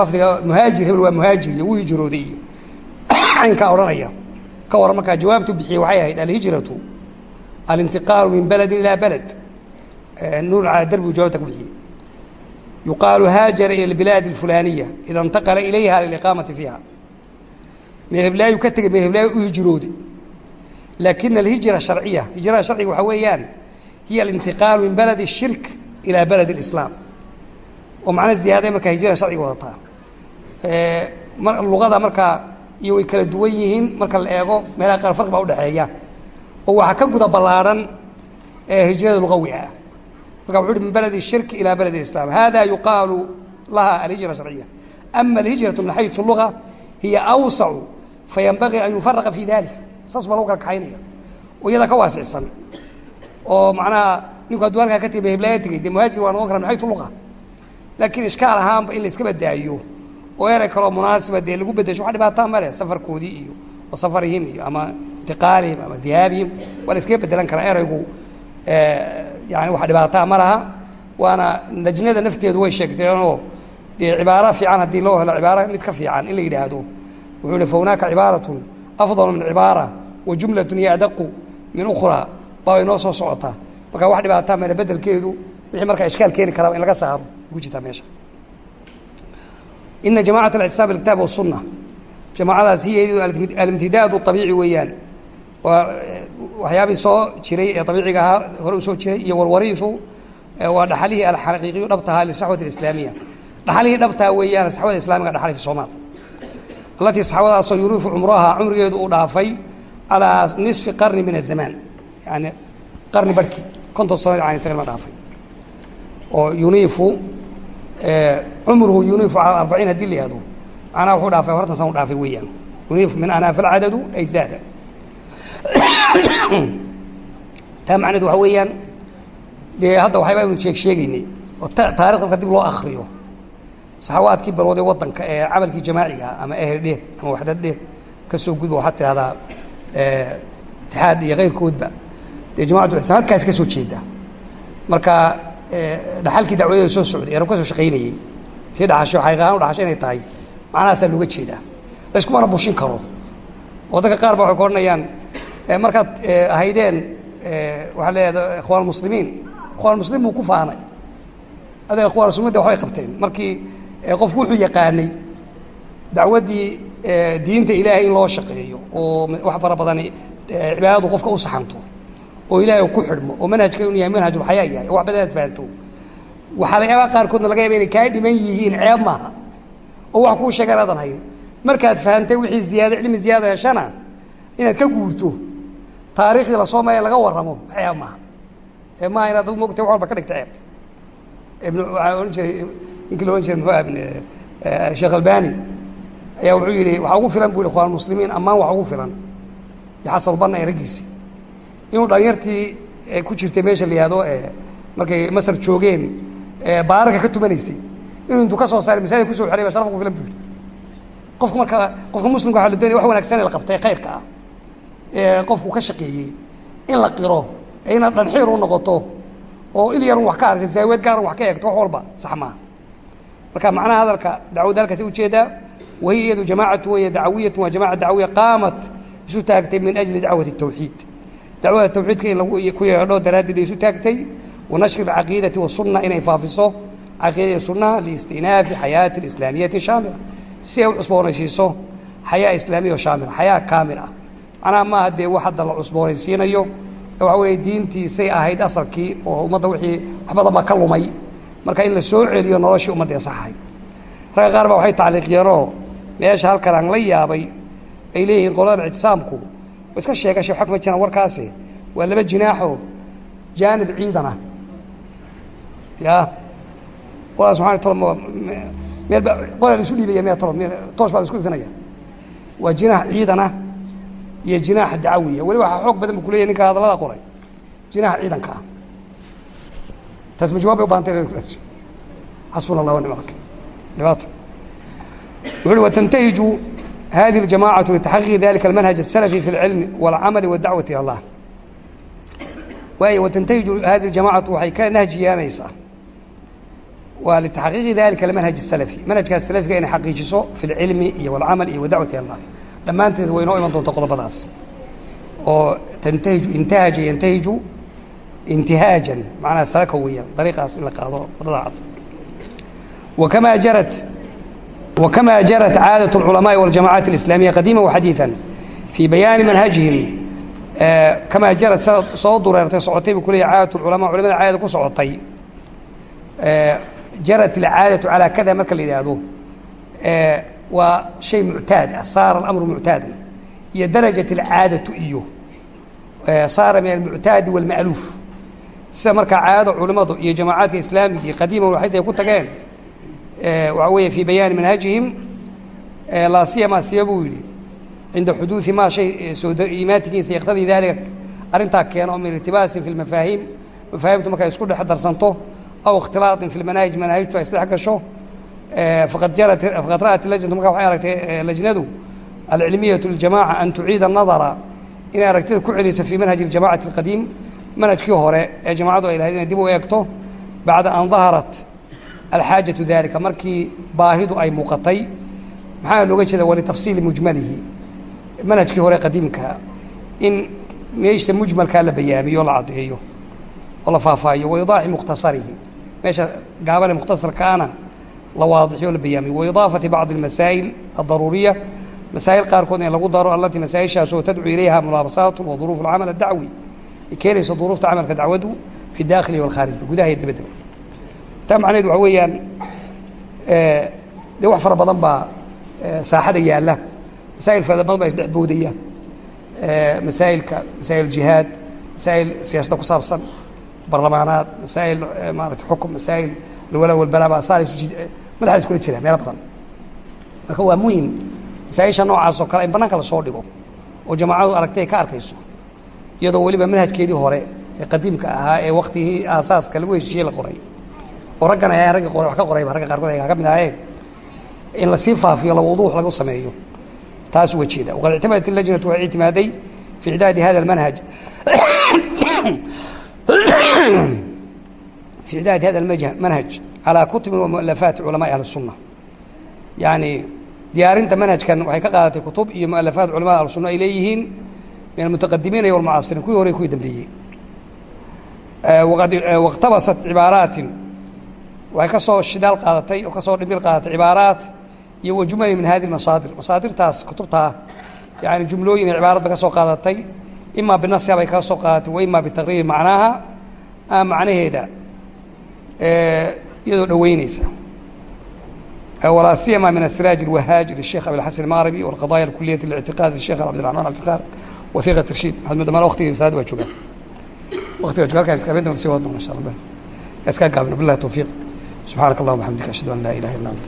lafdiga muhaajir hebel waa muhaajir iyo wuu hijrooday iyo caynkaa odhanaya. Ka waran markaa jawaabtu bixiyey waxay ahayd alhijratu alintiqaalu min beledin ilaa beled nuur calaa darbigu jawabta ku bixiyey. Yuqaalu haajara ila albilaadi alfulaaniya ida intaqala ilayha liliqaamati fiiha. Meheblaayu ka tegey meheblaayu u hijrooday lakin alhijra sharciya hijrada sharciga waxaa weeyaan hiya alintiqaalu min baladi الshirk ilaa balad اlislaam oo macno ziyaaday markaa hijrada sharciga wadataa luqada markaa iyo way kala duwan yihiin marka la eego meelaha qaar farq baa udhexeeya oo waxaa ka guda ballaarhan hijrada lugawi ah marka wuxu uhi min balad الshirk ilaa balad اlislaam hada yuqaalu laha alhijra sharciya ama alhijraةu min xayثu luga hiya awsacu fayanbagii an yufaraqa fi dalik saas baa lagu kala kaxaynaya iyada ka waasicsan oo macnaha ninku hadduu halkaa ka tegi meheblaya tegey dee muhaajir waa noqon kara min xaytu luqa laakiin ishkaal ahaanba in la iska badaayo. Oo erey kaloo munaasiba dee lagu bedesho wax dhibaataa male safarkoodii iyo wa safarihim iyo ama intiqaalihim ama dihaabihim waa la iskaga bedelan karaa ereygu yani wax dhibaataa ma laha. Waana lajnada nafteedu way sheegteenoo dee cibaaro fiican haddii loo helo cibaaro mid ka fiican in la yidhaahdo. Wuxuu hi fa hunaaka cibaaratun afdal min cibaara wa jumlatun hiya adaqu min ukhraa baa way noo soo socotaa marka wax dhibaataa male bedelkeedu wixii markaa ishkaal keeni karaa in laga saaro ku jirtaa meesha ina jamacat اlictisaam bilkitaab wasunna jamaacadaas hiya alimtidaad abiici weeyaan waa waxyaabihii soo jiray ee abiiciga ahaa hore u jiray iyo walwariiu waa dhaxalihii alxaqiiqiyu dhabtahaa lisaxwati اislaamiya dhaxalihii dhabtaa weeyaan saxwada islaamiga dhaxalay fi alatii saxaabadaasoo yuriifu cumraha cumrigeedu uu dhaafay calaa nisfi qarni min azamaan yani qarni barhkii konton sano yani taqriban dhaafay. Oo yuniifu cumruhu yuniifu cala arbaciin haddii la yihahdo macnaha wuxuu dhaafay afartan sana u dhaafay weeyaan. Uniif min anaa falcadadu ay zaada. Taa macneed waxa weeyaan dee hadda waxayba aynu sheeg sheegaynay oo taarikh marka dib loo akriyo saxawaadkii balwade waddanka ee camalkii jamaaciga ama eher dheh ama waxdad dheh ka soo gudba waxaad tidhahdaa itixaad iyo keyrkoodba dee jamacatu halkaas ka soo jeeda. Marka dhaxalkii dacwadeeda soo socday ee rab ka soo shaqaynayey tii dhaxasho xaqiiqahaan u dhaxasho inay tahay. Macnahaasaa looga jeedaa. Layskumana bushin karo. Oo dadka qaar ba waxay ku odhanayaan markaad ahaydeen waxaa leedahay ikhwaan muslimiin. Ikhwaan muslim buu ku faanay. Adeer ikhwaan muslimiinta waxbay qabteen? Markii qofku wuxuu yaqaanay dacwaddii diinta ilaahay in loo shaqeeyo oo wax fara badani cibaadadu qofka u saxanto oo ilaahay ku xidhmo oo manhajka inuu yahay manhajulxayaa yahay oo wax badan aad fahanto. Waxaa layaabaa qaarkoodna laga yaaba inay kaa dhiman yihiin ceeb maaha oo wax kuu sheegan aadan hayn. Markaad fahantay wixii ziyaada cilmi ziyaada heshana inaad ka guurto taariikhdii la soo maya laga warramo ceeb maaha. Ee maaha inaad mogta wax walba ka dhigta ceeb. Ibn waxaa jiray ninkii la ohan jiray muxuu ibn sheekh albani ayaa wuxuu yidhi waxaa ugu filan bu yhi ikhwaan muslimiin ammaan wax ugu filan. Iyo xasanulbanna ee raggiisi inuu dhalinyartii ku jirtay meesha la yihahdo markay masar joogeen baararka ka tumanaysay inuu intuu ka soo saaray masaajid ku soo xeray ba sharaf ugu filan bu yidhi. Qofka marka qofka muslimka waxa la doonaya wax wanaagsan la qabtay khayrka ah. Ee qofku ka shaqeeyey in la qiro inaad dhanxiir u noqoto oo il yarun wax ka arkay zaaweed gaarun wax ka eegto wax walba sax maaha marka macnaha hadalka dacwada halkaasi u jeedaa wahiya iyadu jamaacatu wey dacwiyatu waa jamaca dacwiya qaamat isu taagtay min ajli dacwati tawxiid. Dacwada tawxiidka in laku yeedho daraaddeed bay isu taagtay wanashri caqiidati wasunna inay faafiso caqiidada sunnaha liistinaafi xayaati islaamiyati shaamila. Si ay u cusboonaysiiso xayaa islaamiya oo shaamila xayaa kaamil ah macnaha maaha dee wax hadda la cusboonaysiinayo waxaa weeye diintiisay ahayd asalkii oo ummadda wixii wax ka lumay marka in la soo celiyo noloshii ummadda ee saxahay ragga qaar ba waxay tacliiqiyeenoo meesha halkan aan la yaabay ay leeyihiin qoladan ictisaamku. Iska sheegashay xog ma jiraan warkaasi. Waa laba jinaaxoo jaanib ciidana. Ya. Qolaa subxana tolo meel ba qolaa la isu dhiibaya meel tolo meel toosh baa la isku ifinaya. Waa jinaax ciidana iyo jinaaxa dacawiya. Weli waxaa xoog badan bu kuleyahy ninka hadallada qoray. Jinaaxa ciidanka ah taas ma jawaab bay u bahantay xasbuna allah wa nicma wakil dhibaata wuxu uhi watantahiju hadihi اljamacatu litaxaqiqi dalika almanhaj الsalafi fi اlcilmi wاlcamali wاdacwati ilى allah waayo watantahiju hadihi اljamacatu waxay ka nahjiyaanaysaa waa litaxaqiiqi dalika almanhaj الsalafi manhajkaas salafiga inay xaqiijiso fi اlcilmi iyo wاlcamal iyo wadacwati ilى allah dhammaanteed way noo iman doonta qodobadaas oo tantahiju intahaja yantahiju intihaajan macnaha salaka weeyaan dariiqaas in la qaado wadada cad wakamaa jarat wakamaa jarat caadaة الculamaءi واljamacaat الإسlaamiya qadiima وxadiiثa fii bayaani manhajihim kamaa jarat sa soo dureertay socotay buu ku leeyahy caadaة اculama culamada caadada ku socotay jarat اlcaadaةu calىa kada marka la yidhaahdo waa shay muctaad ah saara alamru muctaadan iyo darajat alcaadatu iyo saara min almuctaadi walma'luuf sida markaa caadada culimmadu iyo jamaacaadka islaamiga iyo qadiiman waxay ay ku tageen waxaa weeye fii bayaani manhajihim laa siyama siba buu yidhi cinda xuduudi maa shay soo imaatikiisa yaqtadii daalika arrintaa keena oo min irtibaasin fi lmafaahiim mafaahimtu markay isku dhex darsanto aw ikhtilaaطin fi lmanaahij manaahijtu ay isdhex gasho faqad jarat faqad ra'at lajnatu markaa waxay aragtay lajnadu alcilmiyatu ljamaca an tuciida anadara inay aragtida ku celiso fii manhaji اljamacati اlqadiim manhajkii hore ee jamacadu ay lahayd inay dib u eegto bacda an daharat alxaajatu dalika markii baahidu ay muuqatay maxaa looga jeeda walitafsiili mujmalihi manhajkii hore qadiimka in meesha mujmalkaa la bayaamiyo la caddeeyo oo la faahfaahiyo waidaaxi mukhtasarihi meesha gaabane mukhtasarkaana la waadixiyo la bayaamiyo waidaafati bacdi اlmasaa'il aldaruuriya masaa'il qaarkood in lagu daro allatii masaa-ishaasoo tadcu ilayha mulaabasaatu wa alcamal adacwi keenayso duruufta camalka dacwadu fi dakhili walkhaarij gudaha iyo dabaddaba taa macnaheed waxa weeyaan dee wax fara badan baa saaxada yaalla. Masaa'il fara badan baa isdhex boodaya. Masaa'ilka masaa'il jihaad masaa'il siyaasadda ku saabsan barlamaanaad masaa'il maarata xukum masaa'il alwalaa walbalaa baa saar madaxa la iskula jira meelo badan. Marka waa muhiim masaaisha noocaas oo kale in bannaanka la soo dhigo oo jamaacadu aragtay ay ka arkayso iyadoo weliba manhajkeedii hore ee qadiimka ahaa ee waktigii aasaaska lagu heshiiyey la qoray. Oo raggan ay raggi qoray wax ka qorayba ragga qaarkood ay ka mid ahaayeen. In la sii faafiyo lawuduux lagu sameeyo taas uga waqad ictimadat illajnatu waxay ictimaaday fi icdaadi hada almanhaj. Fi icdaadi hada almanhaj calaa kutubin wa culamaai ahli الsunna yani diyaarinta manhajkan waxay ka qaadatay kutub iyo mualafaat culamada ahlu sunna ay leeyihiin min almutaqadimiina iyo walmucaasiriin kuwii hore kuwii dambeeyey waqad wاqtabasat cibaaraatin waxay ka soo shidaal qaadatay oo ka soo dhimbil qaadatay cibaaraat iyo wa jumali min hadi masaadir masaadirtaas kutubtaa yani jumlooyin iyo cibaarad bay ka soo qaadatay imaa binasiha bay kaga soo qaadatay wa ima bitaqriiri macnaaha ama macnaheeda iyadoo dhoweyneysa ولا سيما من السراج الوهاج للشيخ أبي الحسن المغربي والقضايا الكلية الاعتقاد للشيخ عبد الرحمن عبد القادر waiiqa tirshiid madamaa waqtigii masaajid waa joogaan waqtiga jooga halkaan iska abenta sii wada doona insha allah iska gaabin billahi tawfiiq subxaanaka allahuma waxamdika ashhadu an laa ilaha illa anta